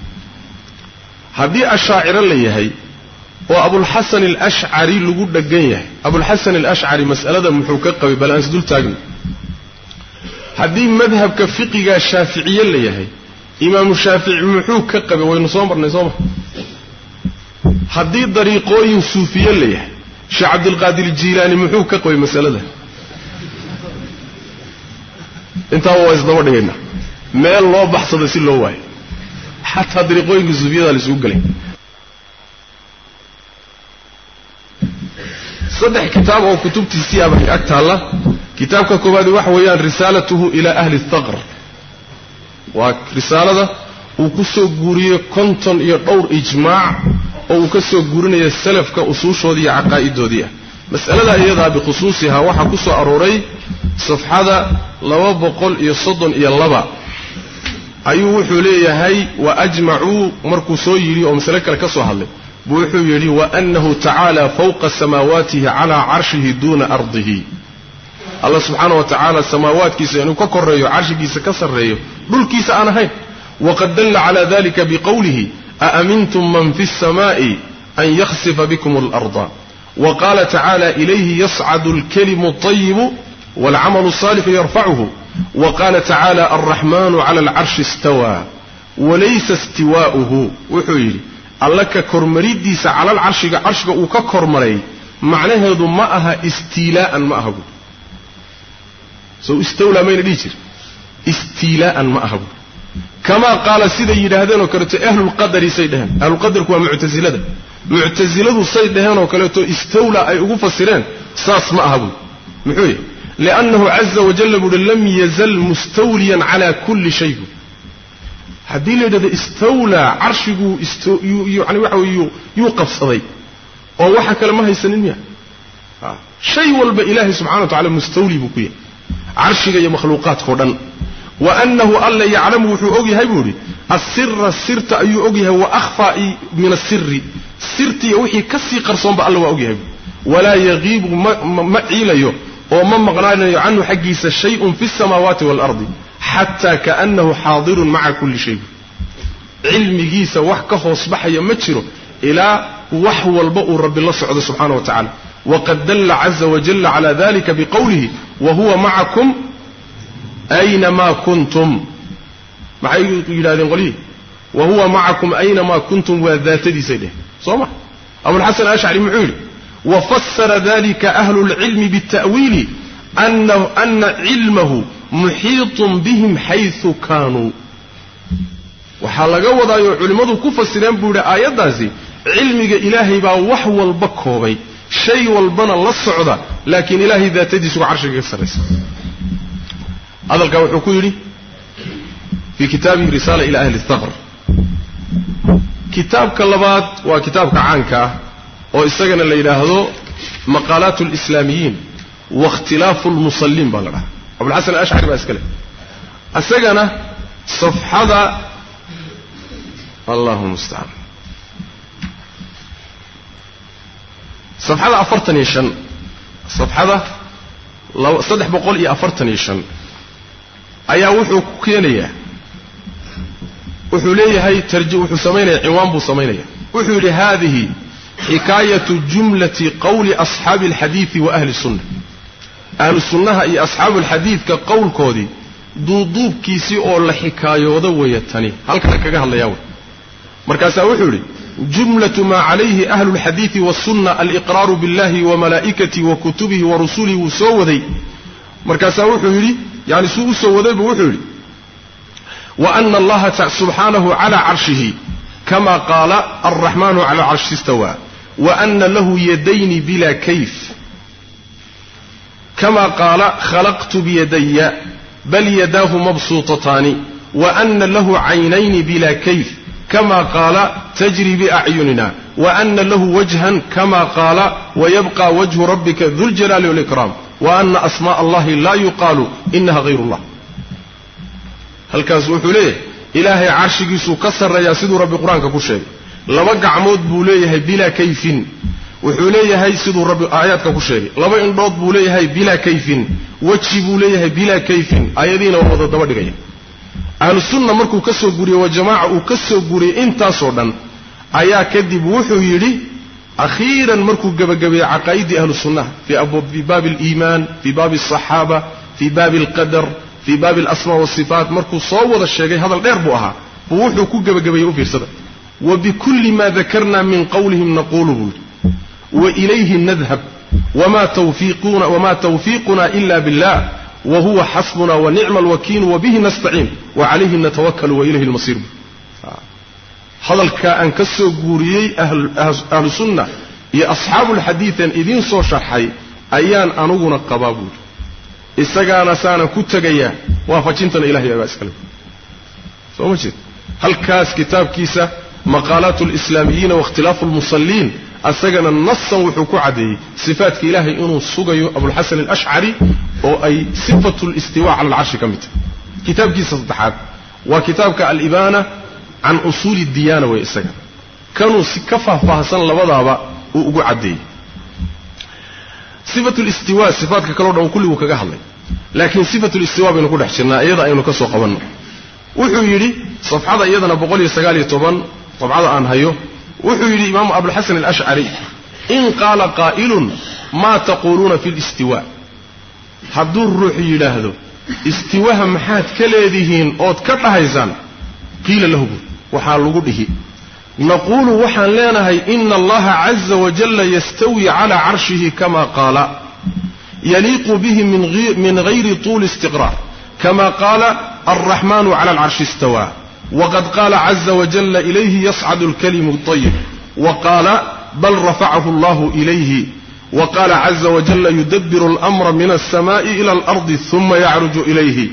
haddii ashaaciro la yahay oo abulxasan alashcari lagu dheggan yahay abulxasan alashcari mas'alada muxuu ka qabay bal aan isdul taagno haddii madhabka fiqiga shaaficiye la yahay imaamu shaafici muxuu ka qabay? Waynu soo marnay soo ma. Haddii dariiqooyin suufiye la yahay sheekh cabdilqaadir jiilaani muxuu ka qabay masalada? Intaaba waa isdaba dhigaynaa. Meel loo baxsada si loo waayo. Xataa dariiqooyinka suufiyada la isugu gelay saddex kitaab oo kutubtiisii ag taalla kitaabka koowaadi waxa weeyaan risaalatuhu ilaa ahli thaqr. Waa risaalada uu ku soo guuriyey konton iyo dhowr ijmaac oo uu ka soo guurinaya salafka usuushoodii iyo caqaa'idoodii ah mas'alada iyadaa bikhusuusihaa waxaa ku soo arooray safxada laba boqol iyo soddon iyo laba. Ayuu wuxuu leeyahay wa ajmacuu markuu soo yidhi oo masale kale ka soo hadlay. Buu wuxuu yidhi waanahu tacaala fawqa samaawaatihi calaa carshihi duuna ardihi الله سبحانه وتعالى سماوات كيسا ككر ريو عرش كيسا كسريو دول كيسا أنا هاي وقد دل على ذلك بقوله أأمنتم من في السماء أن يخسف بكم الأرض وقال تعالى إليه يصعد الكلم الطيب والعمل الصالح يرفعه وقال تعالى الرحمن على العرش استوى وليس استواؤه وحيري ألك كرمريديس على العرش عرش وككرمري معناه ما ماءها استيلاء ماءها sow istawlaa mayna dhihi jir istiilaa'an ma aha buui kamaa qaala siday yidhaahdeen oo kaleeto ahlulqadari say dheheen ahlulqadarku waa muctasilada muctasiladu say dheheen oo kaleeto istawlaa ay ugu fasireen saas ma aha buui muxuu yahy liannahu caza wajalla buuhi lam yazal mustawliyan cala kulli shay buui haddii la yidhahdo istawlaa carshiguu yani waxa wey yuu qabsaday oo waxa kale ma haysanin miya? Shay walba ilaahay subxana wa tacala mustawli buu ku yahay carshiga iyo makhluuqaadkao dhan. Wa annahu alla yaclamu wuxuu og yahay buu idhi asira sirta ayuu og yahay wa akhfaa min asiri sirtiiyo wixii ka sii qarsoonba alla waa og yahay walaa yaqiibu ma ciilayo oo ma maqnaanayo canhu xaggiisa shayun fi samaawaati waalardi xata kaanahu xaadirun maca kulli shay. Cilmigiisa wax ka hoos baxaya ma jiro ilaa wax walba uu rabbi la socdo subxaana wa tacala waqad dalla caza wajalla cala dalika biqowlihi wa huwa macakum aynamaa kuntum maxay yidhahdeen qolyihii wa huwa macakum aynamaa kuntum waa daatadiisay dheh soo ma abulxasan ashcari muxuu yidhi wafasara dalika ahlu lcilmi bita'wiili ana cilmahu muxiitun bihim xaysu kaanuu waxaa laga wadaayoo culimmadu ku fasireen buu yidhi aayaddaasi cilmiga ilaahay baa wax walba koobay shay walbana la socda laakiin ilaahay daatadiisuga carshiga ka sarraysa. Hadalkaa wuxuu ku yidhi fii kitaabihi risaala ila ahli thaqr kitaabka labaad waa kitaabka caanka ah oo isagana la yidhaahdo maqaalaat alislaamiyiin waاkhtilaafu lmusalliin baa la dhahaa. Abulxasan alashcari baa iska leh. Isagana safxada allahu mustacaan safxada afartan iyo shan. Safxada saddex boqol iyo afartan iyo shan. Ayaa wuxuu ku keenayaa. Wuxuu leeyahay wuxuu samaynaya cinwaan buu samaynaya wuxuu yidhi hadihi xikaayatu jumlati qowli asxaabi alxadiidi wa ahli sunna. Ahlu sunnaha iyo asxaabu alxadiidka qowlkoodii duuduubkiisii oo la xikaayoodo weeye tani. Halkana kaga hadlayaa wey. Markaasaa wuxuu yidhi jumlatu maa calayhi ahlu lxadiidi wasunna aliqraaru billahi wa malaa'ikatihi wa kutubihi wa rusulihi wuu soo waday markaasaa wuxuu yidhi yani suu u soo wadaybu wuxuu yidhi wa ana allaha subxaanahu calaa carshihi kama qaala alraxmaanu cala carshi istawaa wa ana lahu yadayni bila kayf kama kama qaala tajri biacyunina wa ana lahu wajhan kama qaala wayabqa wajhu rabbika duljalaali walikraam wa ana asmaء allahi laa yuqaalu inaha hayr اllah halkaas wuxuu leeyahay ilaahay carshigiisuu ka sarreeyaa siduu rabbi qur'aanka ku sheegay laba gacmood buu leeyahay bilaa kayfin wuxuu leeyahay siduu rabbi aayaadka ku sheegay laba indhood buu leeyahay bilaa kayfin weji buu leeyahay bilaa kayfin aayadiina waa wada daba dhigaya أهل السنة مركو كسو قري وجماعة وكسو قري انتا صورا أيا كدي بوحو يلي أخيرا مركو قبا قبا عقايد أهل السنة في, باب الإيمان في باب الصحابة في باب القدر في باب الأسماء والصفات مركو صوض الشيء هذا الغير بوها بوحو كو قبا قبا يوفير صدا وبكل ما ذكرنا من قولهم نقوله وإليه نذهب وما توفيقنا, وما توفيقنا إلا بالله wa huwa xasbuna wa nicma alwakiinu wa bihi nastaciin wa calayhi natawakalu wa ilayhi lmasiir hadalkaa aan ka soo guuriyey ahlu sunna iyo asxaabuulxadiidan idiin soo sharxay ayaan anuguna qabaa buuri. Isagaana saanan ku tegayaa waafajintana ilahay baa iskale soo ma jeed halkaas kitaabkiisa maqaalaat alislaamiyiina waاkhtilaafu almusalliin asagana nasan wuxuu ku caddeeyey sifaatka ilaahay inuu sugayo abulxasan alashcari oo ay sifatu listiwa cala alcarshi ka mid tahay. Kitaabkiisa saddexaad waa kitaabka alibaana can usuuli diyaana wey isaga. Kanuu si ka faahfaahsan labadaaba uu ugu caddeeyey sifatu listiwa sifaatka kaleo dhan kulliguu kaga hadlay. Laakiin sifatu listiwa baynu ku dhex jirnaa iyada aynu ka soo qabanno. Wuxuu yidhi safxada iyadana boqol iyo sagaal iyo toban sabcada aan hayo wuxuu yidhi imaamu abulxasan alashcari in qaala qaa'ilun maa taquuluuna fi listiwa hadduu ruux yidhaahdo istiwaha maxaad ka leedihiin ood ka dhahaysaan? Qiila lahu buur waxaa lagu dhihi. Naquulu waxaan leenahay ina allaha caza wajalla yastawi calaa carshihi kama qaala yaliiqu bihi min gayri tuuli istiqraar kama qaala alraxmanu cala alcarshi istawaa وقد قال عز وجل إليه يصعد الكلم الطيب وقال بل رفعه الله إليه وقال عز وجل يدبر الأمر من السماء إلى الأرض ثم يعرج إليه.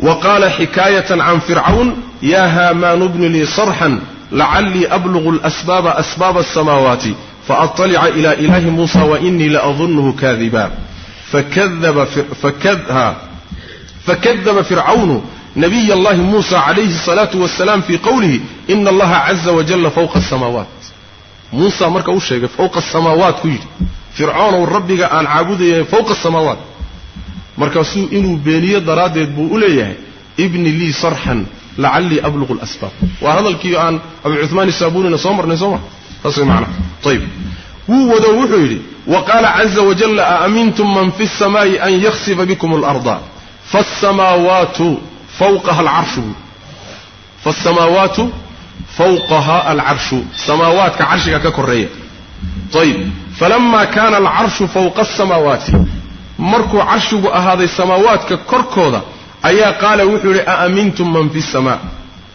وقال حكاية عن فرعون يا هامان ابن لي صرحا لعلي أبلغ الأسباب أسباب السماوات فأطلع إلى إله موسى وإني لأظنه كاذبا. فكذب, فكذب, فكذب فرعون nabiy allahi muusa calayhi salaatu wasalaam fii qowlihi ina allaha caza wajalla fowqa asamaawaat muusa marka u sheegay fowqa asamaawaat ku yidhi. Fircoonow rabbiga aan caabudaya fowqa asamaawaat markaasuu inuu beeniyo daraaddeed buu u leeyahay ibni lii sarxan lacallii abluqu lasbaab waa hadalkii aan abucumaan isaabunina soo marnay soo maa saas macnaha ayb wuu wado wuxuu yidhi wa qaala caza wajalla a amintum man fi samaa'i an yaksifa bikum larda fasamaawaatu fawqaha alcarshu buuri fawqaha alcarshu samaawaatka carshiga ka koreeya ayb falama kaana alcarshu fawqa asamaawaati markuu carshigu ahaaday samaawaadka korkooda ayaa qaala wuxuu yidhi aamintum man fi samaa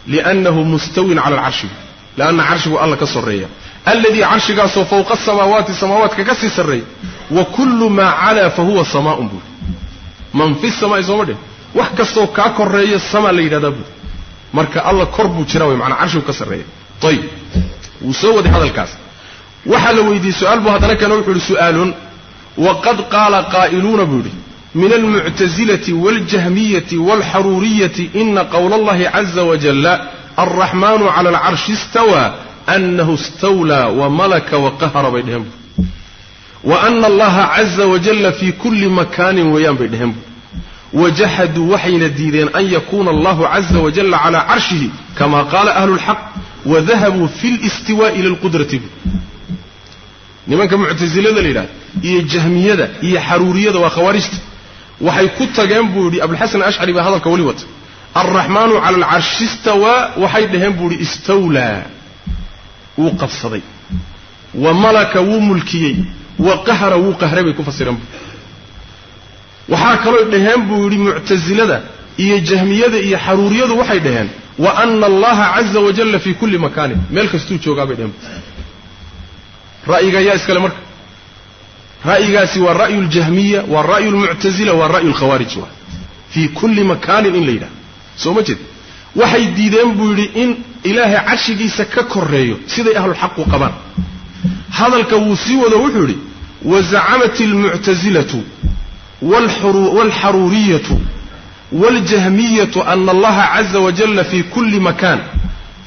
liannahu mustawin cala alcarshi lianna carshigu alla ka soreeya alladii carshigaasoo fawqa asamaawaati samaawaadka ka sii sarreeya wa kullu maa calaa fahuwa samaaun buuri man fi samaa sooma dheh wax kastoo kaa koreeya samaa la yidhahdaa buuri marka alla kor buu jiraa way manaa carshigu ka sarreeya. Ayib wuu soo waday hadalkaas. Waxaa la weydiiyey su'aal buu haddana kana wuxuu yihi su'aalun waqad qaala qaa'iluuna buu yidhi min almuctasilati waاljahmiyati wاlxaruuriyati ina qowla allahi caza wajalla alraxmanu cala alcarshi istawaa anahu istawlaa wamalaka waqahara bay dheheen bu wa ana allaha caza wajalla fii kulli makaanin weeyaan bay dheheen bu wajaxaduu waxayna diideen an yakuuna allahu caza wajalla calaa carshihi kama qaala ahlu lxaq wadahabuu fi listiwaa'i ila lqudrati bu nimanka muctasilada la yidhahda iyo jahmiyada iyo xaruuriyada waa khawaarijta waxay ku tageen buu yidhi abulxasan ashcari baa hadalka weli wata alraxmaanu cala alcarshi istawaa waxay dhaheen buu yidhi istawlaa wuu qabsaday wa malaka wuu mulkiyey wa qahara wuu qahray bay ku fasireen bu waxaa kaloo dhaheen buu yidhi muctasilada iyo jahmiyada iyo xaruuriyadu waxay dhaheen wa ana allaha caza wajalla fii kulli makaanin. Meel kastuu joogaa bay dhaheen. Ra'yiga yaa iskale marka. Ra'yigaasi waa ra'yu ljahmiya waa ra'yu lmuctazila waa ra'yu lkhawaarij waa. Fii kulli makaanin in la yidhaha soo ma jeed? Waxay diideen buu yidhi in ilaahay carshigiisa ka koreeyo siday ahlulxaqu qabaan. Hadalka wuu sii wado wuxuu yidhi wazacamat almuctazilatu waalxaruuriyatu waaljahmiyatu ana allaha caza wajalla fii kulli makaan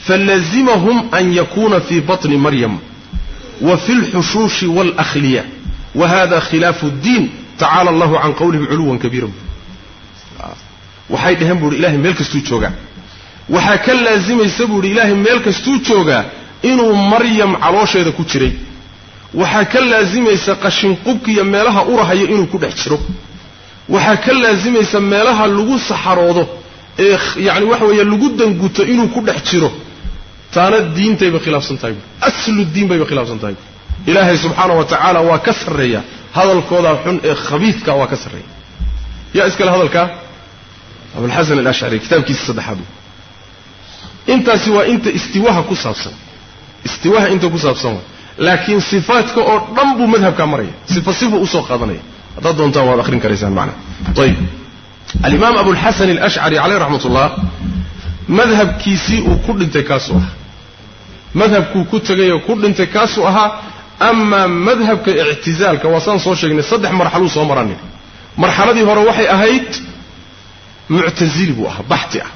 falazimahum an yakuuna fii batni maryam wa fi lxushuushi waalahliya wa hada khilaafu اddiin tacaala allahu can qowlihim culuwan kabiira waxay dhaheen buu hi ilahay meel kastuu joogaa waxaa ka laazimaysa buu hi ilaahay meel kastuu joogaa inuu maryam caloosheeda ku jiray waxaa ka laazimaysa qashinqubkiiyo meelaha urahaya inuu ku dhex jiro. Waxaa ka laazimaysa meelaha lagu saxaroodo ee yacni waxa weeye lagu danguto inuu ku dhex jiro. Taana diintayba khilaafsan tahay. Aslu diin bayba khilaafsan tahay. Ilaahay subxaana wa tacaala waa ka sarreeya. Hadalkoodaa xun ee khabiidka waa ka sarreeya. Yaa iskale hadalkaa? Abulxasan alashcari kitaabkiisa saddexaad. Intaasi waa inta istiwaha ku saabsan. Istiwaha inta ku saabsan wa laakiin sifaadka oo dhan buu madhabkaa maraya. Sifa sifu u soo qaadanaya. Haddaad doontaan waad akhrin karaysaan macna. Ayib. Alimaam abulxasan alashcari caleyh raxmat ullah madhabkiisii uu ku dhintay kaasuu ahaa. Madhabkuu ku tegay oo ku dhintay kaasuu ahaa amaa madhabka ictizaalka waa saan soo sheegnay saddex marxaluu soo maranin marxaladii hore waxay ahayd muctazili buu ahaa baxti ah.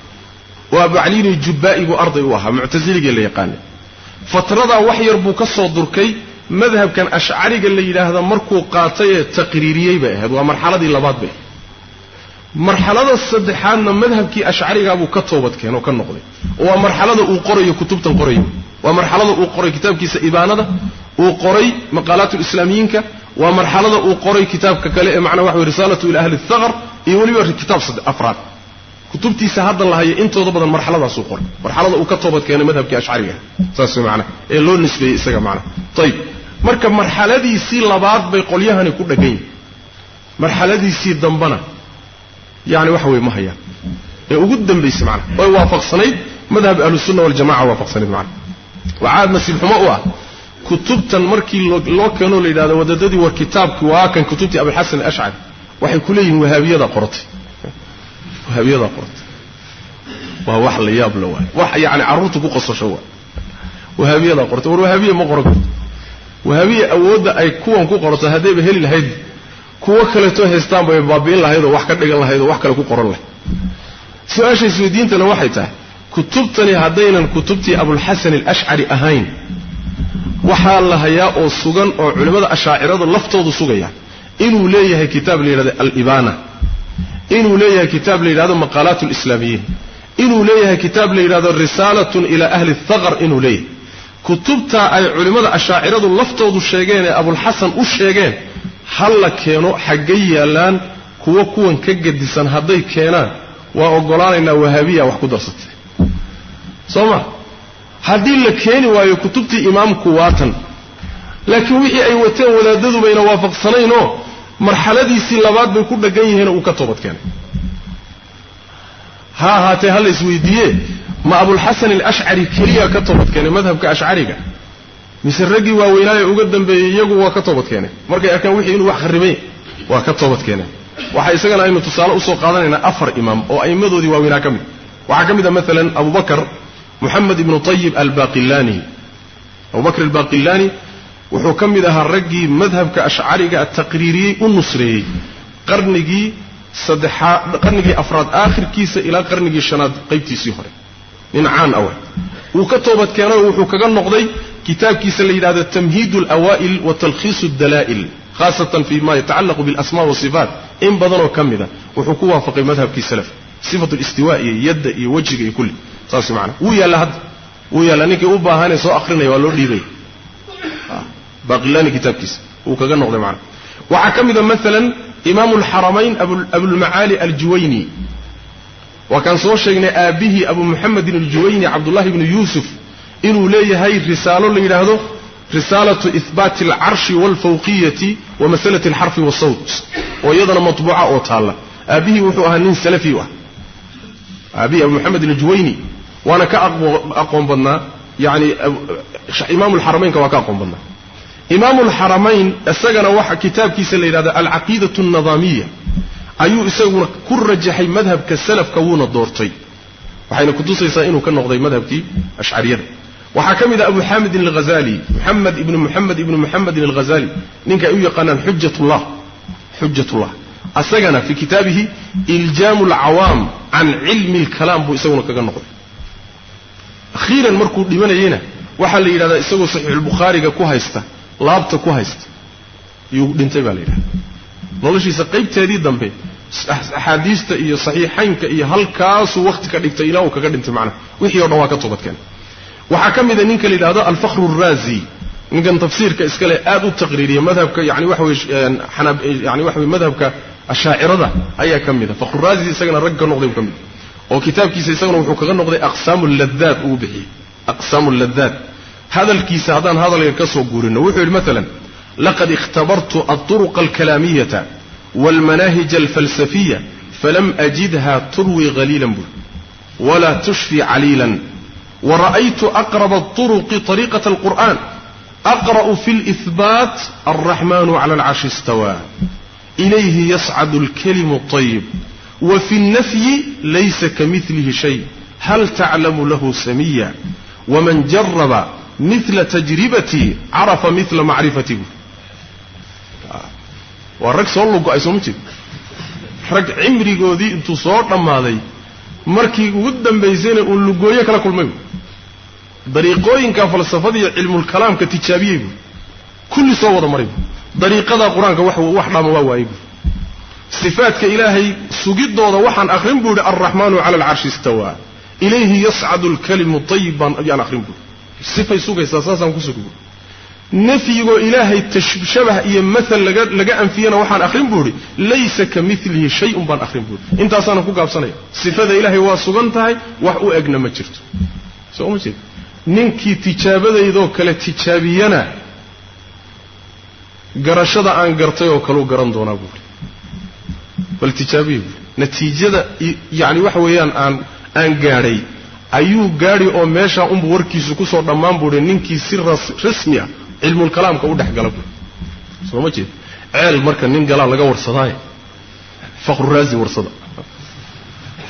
Oo abucaliini jubbaa'i buu arday u ahaa muctaziligee la yaqaanay fatradaa wax yar buu ka soo durkay. Madhabkan ashcariga la yidhaahda markuu qaatay ee taqriiriyey bay ahayd. Waa marxaladii labaad bay. Marxalada saddexaadna madhabkii ashcarigaabuu ka toobadkeen oo ka noqday. Waa marxalada uu qorayo kutubtan qorayo. Waa marxalada uu qoray kitaabkiisa ibaanada. Uu qoray maqaalaat lislaamiyiinka waa marxalada uu qoray kitaabka kale ee macnaa waxa wey risaalatu ila ahli thaqr iyo weliba kitaab afraad kutubtiisa hadda la hayo intooda badan marxaladaasuu qoray. Marxalada uu ka toobad keenay madhabkii ashcariga saas way macnaha ee loo nisbeeyey isaga macnaha ayib marka marxaladiisii labaad bay qolyahani ku dheggan yihiin marxaladiisii dambana yani waxa weye ma hayaan. Ee ugu dambaysay macnaha way waafaqsanayd madhab ahlusunna waljamaca waafaqsanayd macnaha waxaad nasiib xumo u ah kutubtan markii loo keenoo la yidhahdo wadadadii war kitaabki waa kutubtii abulxasan alashcari waxay ku leeyihiin wahaabiyada qoratay wahaabiyada qoratay waa wax la yaab la waay. Wax yacni carruurta ku qosasho waay. Wahaabiyada qoratay war wahaabiya ma qoran karto. Wahaabiya awoodda ay kuwan ku qorato haddayba heli lahayd. Kuwo kaleetoo haystaan bay baabi'in lahayd oo wax ka dhigan lahayd oo wax kale ku qoran lahayd. Su'aasha isweydiintana waxay tahay kutubtani haddaynan kutubtii abulxasan alashcari ahayn waxaa la hayaa oo sugan oo culimmada ashaaciradu laftoodu sugaya inuu leeyahay kitaab la yidhahdo alibaana inuu leeyahay kitaab la yidhahdo maqaalaat lislaamiyiin inuu leeyahay kitaab la yidhahdo risaalatun ilaa ahli thaqar inuu leeyahay. Kutubtaa ay culimmada ashaaciradu laftoodu sheegeen ee abulxasan u sheegeen ha la keeno xaggay yaallaan kuwo kuwan ka gedisan hadday keenaan. Waa oggolaanaynaa wahaabiya wax ku darsatay. Soo ma? Haddii la keeni waayo kutubtii imaamku waatan laakiin wixii ay wateen wadaadadu bayna waafaqsanaynoo marxaladiisii labaad bay ku dheggan yihiinoo uu ka toobad keenay. Ha ahaatee ha la ma abulxasan alashcari keliya ka toobad keenay madhabka ashcariga mise raggii waaweynaaye uga dambeeyey iyagu waa ka toobad keenay? Markay arkaan wixii inuu wax kharribay waa ka toobad keenay. Waxaa isagana aynu tusaale u soo qaadanaynaa afar imaam oo a'immadoodii waaweynaa ka mid. Waxaa ka mid a maalan abubakar moxamed ibnu tayib albaqillani. Abubakr albaqillani wuxuu ka mid ahaa raggii madhabka ashcariga taqriiriyey u nusreeyey qarnigii saddexaad qarnigii afraad aakhirkiisa ilaa qarnigii shanaad qaybtiisii hore. Nin caan awa wuu ka toobad keenay oo wuxuu kaga noqday kitaabkiisa la yidhahdo tamhiid alawaa'il wa talkhiisu dalaa'il khaasatan fi ma yatacallaqu bilasma wasifaat in badanoo ka mida wuxuu ku waafaqay madhabkii salaf sifatu listiwa iyo yadda iyo wejiga iyo kulli. Saas maana wuu yaalla hadda. Wuu yaalla ninkii u baahanee soo akrinaya waa loo dhiibay baqilani kitaabkiisa. Wuu kaga noqday macana waxaa ka mida maalan imaamu alxaramayn abulmacaali aljuwayni. Waa kaan soo sheegnay aabbihii abu muxamedin aljuwayni cabdullahi bnu yuusuf inuu leeyahay risaalo la yidhaahdo risaalatu ihbaati alcarshi waalfawqiyati wa masalati alxarfi wasawt oo iyadana matbuuca oo taalla. Aabbihii wuxuu ahaa nin salafi ah. Aabbihii abu muxamed aljuwayni waana ka aqoon badnaa. Yani imaamu lxaramaynka waa ka aqoon badnaa imaamu lxaramayn isagana waxa kitaabkiisa la yidhahda alcaqiidatu alnidaamiya ayuu isaguna ku rajaxay madhabka salafka wuuna doortay. Waxayna kutusaysaa inuu ka noqday madhabkii ashcariyada waxaa ka mid ah abu xamidin alghazali muxamed ibnu muxamed ibnu muxamedin alghazali ninka u yaqaanaan xujatullah xujatullah asagana fii kitaabihi iljaamu alcawaam can cilmi alkalaam buu isaguna kaga noqday. Akhiiran markuu dhimanayeyna waxaa la yidhahdaa isagoo saxiixulbukhaariga ku haysta laabta ku haysta yuu dhintay baa la yidhahda noloshiisa qaybteedii dambe axaadiista iyo saxiixaynka iyo halkaasuu wakhti ka dhigtay ilaa uu kaga dhintay macnaha. Wixii o dhan waa ka toobadkeenay waxaa ka mida ninka la yidhahdo alfakhru araazi ninkan tafsiirka iskale aad u taqriiriya madhabka yani waxa weye yani waxa weye madhabka ashaacirada ayaa ka mida fakhruraazi isagana rag ka noqday buu ka mid oo kitaabkiisa isagana wuxuu kaga noqday aqsaamu ladaat uu bixiyey. Aqsaamu ladaat هذا الكيس هذا هذا اللي يركسوا جورنا وحول مثلا لقد اختبرت الطرق الكلامية والمناهج الفلسفية فلم أجدها تروي غليلا بل ولا تشفي عليلا ورأيت أقرب الطرق طريقة القرآن أقرأ في الإثبات الرحمن على العرش استوى إليه يصعد الكلم الطيب وفي النفي ليس كمثله شيء هل تعلم له سميا ومن جرب mila tajribatii carafa mila macrifatii bu waa rag soo lugo-ay sooma jeed rag cimrigoodii intuu soo dhammaaday markii ugu dambaysayna uu lugooyo kala kulmay bu dariiqooyinka falsafada iyo cilmulkalaamka tijaabiyey bu kulli soo wada maray bu dariiqadaa qur'aanka wax dhaama waa waayey bu sifaadka ilaahay sugidooda waxaan akhrin buu yidhi alraxmaanu cala alcarshi istawaa. Ilayhi yascadu alkalimu ayib baan ayaan akhrin buuri sifay sugaysaa saasaan ku sugi buuri nafyigoo ilaahay tashabah iyo maal laga laga anfiyana waxaan akhrin buu idhi laysa ka milihi shay-un baan akhrin buuri intaasaanan ku gaabsanaya. Sifada ilaahay waa sugan tahay wax u egna ma jirto. Soo ma jeed ninkii tijaabadaydoo kale tijaabiyana garashada aan gartay oo kaleu garan doonaa buuri bal tijaabiya buuri natiijada yani waxa weeyaan aan aan gaadhay ayuu gaadhi oo meeshaa unbu warkiisu ku soo dhammaan buuhi ninkii si rasmi ah cilmulkalaamka u dhex gala buui soo ma jeed? Ceel marka nin galaa laga warsadaaye fakhruraazi warsada.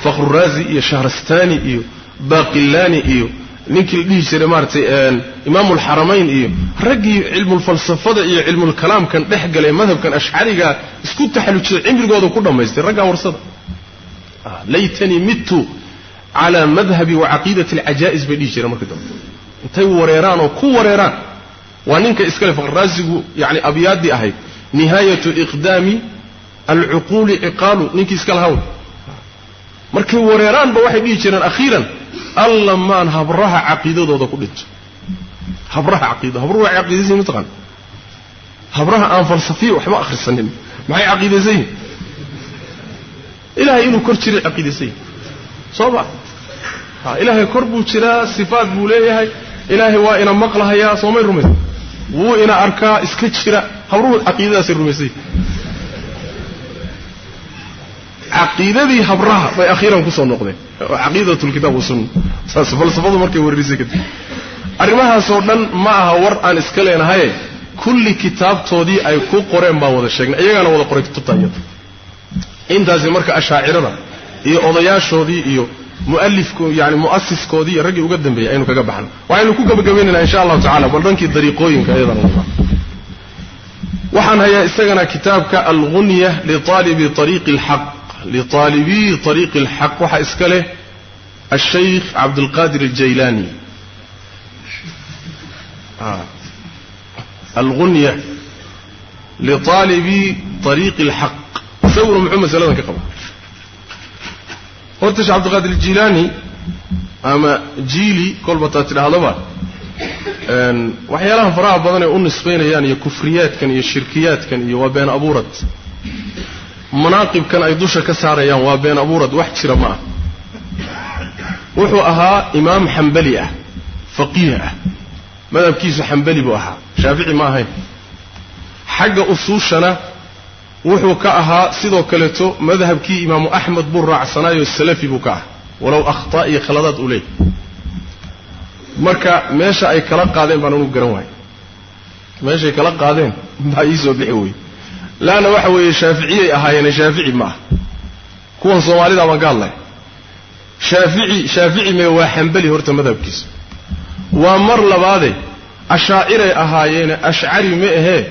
Fakhruraazi iyo shahrastani iyo baqillani iyo ninkii la dhihi jiray maaratay imaamulxaramayn iyo raggii cilmulfalsafada iyo cilmulkalaamkan dhex galay madhabkan ashcariga isku taxallujiyay cimrigooda ku dhammaystay raggaa warsada. Laytanii mittu calaa madhabi wa alcajaa'is bay dhihi jireen markii dambe intay wareeraan oo ku wareeraan waa ninka iskale faqraasigu yani abyaaddii ahayd nihaayatu iqdaami alcuquuli ciqaalu ninkii iska lahawn markay wareeraanba waxay dhihi jireen akhiiran alla maan habraha caqiidadooda ku dhinto habraha caqiida habruhu waxay caqiidaysan mataqaan habraha aan falsafiya waxba akhrisanin maxay caqiidaysan yihiin ilaahay inuu kor jiray caqiidaysan yihiin soo ma ilaahay kor buu jiraa sifaat buu leeyahay. Ilaahay waa ina maqlahayaa soomay rumayn. Wuu ina arkaa iska jira. Habruhu caqiidadaasay rumaysay. Caqiidadii habraha bay akhiiran ku soo noqdeen. Caqiidat lkitaab wasunna saas falsafadu markay wererisay kadib arrimahaasoo dhan ma aha war aan iska leenahaye kulli kitaabtoodii ay ku qoreen baan wada sheegnay. Iyagaana wada qoray kutubta iyada intaasi marka ashaacirada iyo odayaashoodii iyo mualifku yani mu'asiskoodii iyo raggii uga dambeeyey aynu kaga baxno. Waxaynu ku gabagabaynaynaa insha allahu tacala bal dhankii dariiqooyinka iyadana waxaan hayaa isagana kitaabka algunya liaalibi ariiqi alxaq liaalibii ariiqi alxaq waxaa iska leh ashaykh cabdulqadir aljaylaani. Algunya liaalibi ariiqi alxaq isaguna muxuu masaladan ka qaba horta sheekh cabdiqaadir aljilaani ama jiili kolba taa tidhaahdaba waxyaalaha faraha badan ee u nisbaynayaan iyo kufriyaadkan iyo shirkiyaadkan iyo waa been abuurad. Manaaqibkan ay dusha ka saarayaan waa been abuurad wax jira ma ah. Wuxuu ahaa imaam xambali ah faqiih ah. Madhabkiisu xambali buu ahaa shaafici ma ahayn. Xagga usuushana wuxuu ka ahaa sidoo kaleeto madhabkii imaamu axmed buu raacsanaayoo salafi buu ka ahaa. Walow akhtaa iyo khaladaad uu leeyahy marka meesha ay kala qaadeen baan anugu garan waayay meeshay kala qaadeen baa ii soo bixi weyey laanna waxa weeye shaaficiyay ahaayeene shaafici ma ah kuwan soomaalida baan ka hadlaya shaafici shaafici mee waa xambali horta madhabkiisa. Waa mar labaade ashaaciray ahaayeene ashcari ma ahee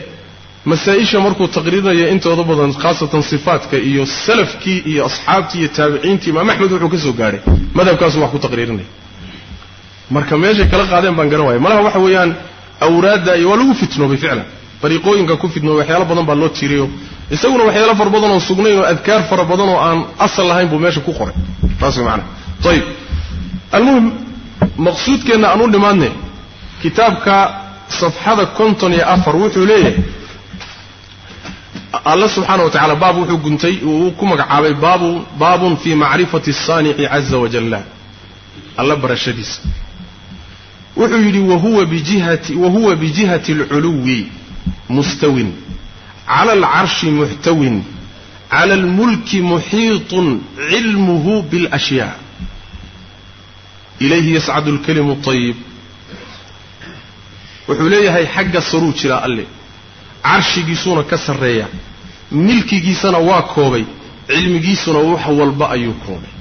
masaa-isha markuu taqriirinayo intooda badan khaasatan sifaatka iyo salafkii iyo asxaabtii iyo taabiciintii imaam axmed wuxuu ka soo gaadhay madhabkaasu wax ku taqriirinaya marka meeshay kala qaadeen baan garan waaya malaha waxa weeyaan awraadda iyo waa lagu fitnoobay ficlan. Dariiqooyinka ku fitnoobay waxyaalo badan baa loo tiiriyo. Isaguna waxyaalo fara badan oo sugnayn oo adkaar fara badan oo aan asal lahayn buu meesha ku qoray. Taas way macanaha ayib almuhim maqsuudkeenna aan u dhimaadne kitaabka safxada konton iyo afar wuxuu leeyahay alla subxaana wa tacala baab wuxuu guntay uu ku magacaabay baabu baabun fii macrifati asaanici caza wajalla alla barashadiisa wuxuu yidhi wahuwa bijihati wahuwa bijihati alculuwi mustawin cala alcarshi muxtawin cala almulki muxiiطun cilmuhu biاlashyaa ilayhi yascadu alkalimu اطayib wuxuu leeyahay xagga saruu jiraa alle carshigiisuuna ka sarreeya. Milkigiisana waa koobay cilmigiisuna wax walba ayuu koobay.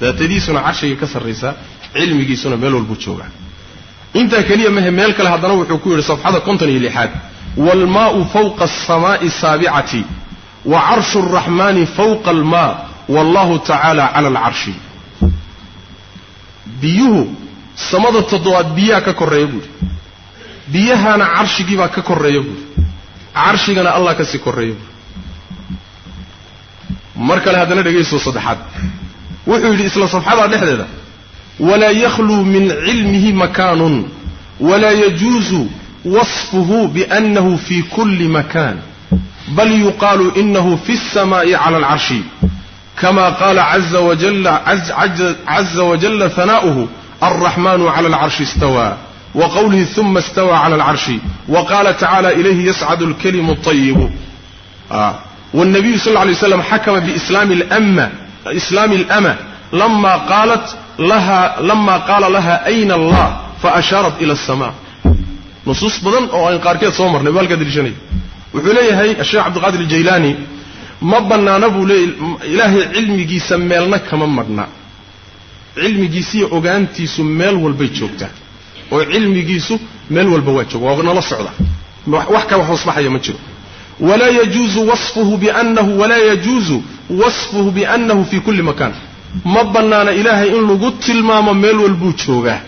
Daatadiisuna carshigay ka sarraysaa cilmigiisuna meel walbuu joogaa intaa keliya mahe meel kale haddana wuxuu ku yidhi safxada konton iyo lixaad waalmaa'u fawqa alsamaa'i saabicati wa carshu alraxmaani fawqa almaa wallahu tacaala cala alcarshi. Biyuhu samada toddobaad biyaha ka korreeya buuhi biyahaana carshigiibaa ka korreeya buuhi carshigana allah ka sii korreeya buuhi mar kale haddana dhegaysto saddexaad. Wuxuu yidhi isla safxadaa dhexdeeda walaa yakhluu min cilmihi makaanun walaa yajuusu wasfuhu biannahu fi kulli makan bal yuqaalu inahu fi الsamaa'i cala alcarshi kama qaala caza wajalla hana'uhu alraxmanu cala alcarshi istawaa wa qowlihi uma istawaa cala alcarshi wa qaala tacaala ilayhi yascadu lkalimu ayibu wnabiyu sal lay slam xakama biislaami alama lama qaala laha ayna allah fa ashaarat ila asama nusuus badan oo ayn qaarkeed soo marnay baalkaa daliishanaya wuxuu leeyahay sheekh cabdiqaadir jaylaani ma bannaana buu leey ilaahay cilmigiisa meelna kama madhna cilmigiisiiyo ogaantiisu meel walbay joogtaa oo cilmigiisu meel walba waa jooga waa nala socda. Wax ka wax wasbaxaya ma jiro. Walaa yajuuzu wasfuhu biannahu walaa yajuuzu wasfuhu biannahu fi kulli makan ma bannaana ilaahay in lagu tilmaamo meel walbuu joogaa.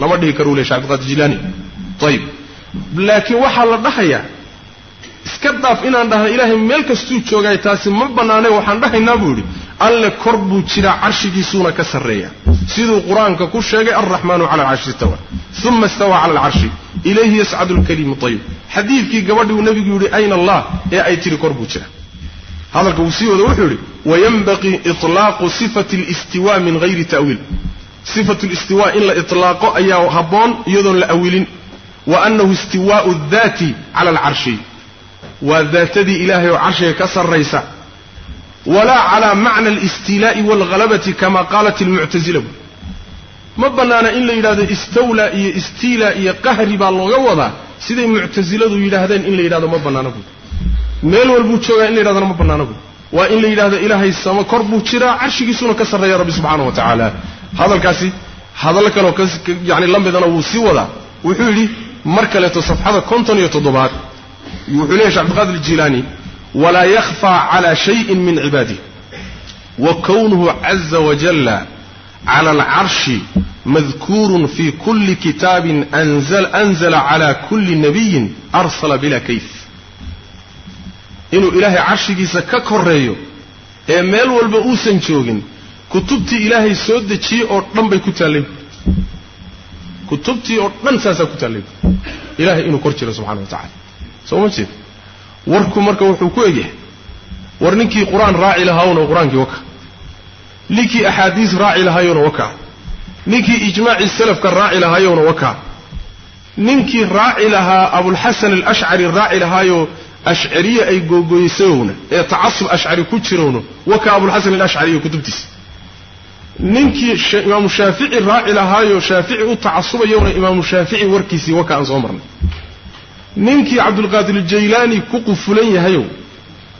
Lama dhihi karo u ley shacabdiqaadir jilaani ayib laakiin waxaa la dhahayaa iska daaf inaan dhahna ilaahay meel kastuu joogaay taasi ma bannaanay waxaan dhahaynaa buu yidhi alle kor buu jiraa carshigiisuuna ka sarreeya. Siduu qur'aanka ku sheegay alraxmaanu cala alcarshi istawa uma istawaa cala alcarshi ilayhi yascadu lkalimu ayib xadiidkii gabadhi uu nebigu yidhi ayna allah? ee ay tidhi kor buu jira hadalka uu sii wado wuxuu yidhi wayanbaqii ilaaqu sifati listiwa min hayri ta'wiil. Sifatu listiwa in la itlaaqo ayaa haboon iyadoon la awilin. Wa annahu istiwaau daati cala alcarshi waa daatadii ilaahay oo carshiga ka sarraysa walaa calaa macna alistiilaa'i waalghalabati kama qaalat almuctasila buy ma bannaana in la yidhahdo istawlaa iyo istiilaa iyo qahri baa looga wadaa siday muctasiladu yidhaahdeen in la yidhahdo ma bannaana buy meel walbuu joogaa in la yidhahdona ma bannaana buy waa in la yidhahdo ilaahay samo kor buu jiraa carshigiisuna ka sarreeya rabbi subxaana wa tacaala. Hadalkaasi hadallo kaleoo yani la midana wuu sii wadaa. Wuxuu yidhi mar kaleeto safxada konton iyo toddobaad. Wuxuu leeyahy shek abdiqadir jilaani walaa yakhfaa cala shayin min cibaadih wa kownuhu caza wajalla cala alcarshi madkuurun fi kulli kitaabin anzala cala kulli nabiyin arsala bila kayf inuu ilaahay carshigiisa ka koreeyo ee meel walba uusan joogin kutubtii ilaahay soo dejiyey oo dhan bay ku taallay kutubtii oo dhan saasaa ku taallay ilahay inuu kor jiro subxana wa tacala soo ma jeed warku marka wuxuu ku egyahay war ninkii qur'aan raaci lahaawna qur'aankii waka. Ninkii axaadiis raaci lahaayowna wakaa ninkii ijmaacii salafka raaci lahaayowna wakaa ninkii raaci lahaa abulxasan alashcari raaci lahaayoo ashcariye ay googoysayowna ee tacasub ashcari ku jirowna wakaa abulxasan alashcari iyo kutubtiisa ninkii imaamu shaafici raaci lahaayoo shaafici u tacasubayowna imaamu shaafici warkiisii waka aan soo marnay ninkii cabdulqaadir aljaylaani ku qufulan yahayow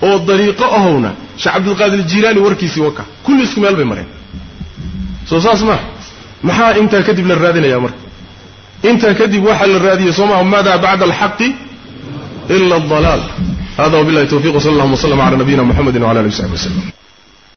oo dariiqo ahowna sheekh cabdulqaadir aljilaani warkiisii waka. Kulli isku meel bay mareen. Soo saas maa maxaa intaa kadib la raadinaya marka? Intaa kadib waxaa la raadiyey soo maha maada bacda alxaqi ila aldalaal. Hada wabillahi tawfiq wsala allahuma wslama cala nabiyina muxamedi wcala alihi w saxbi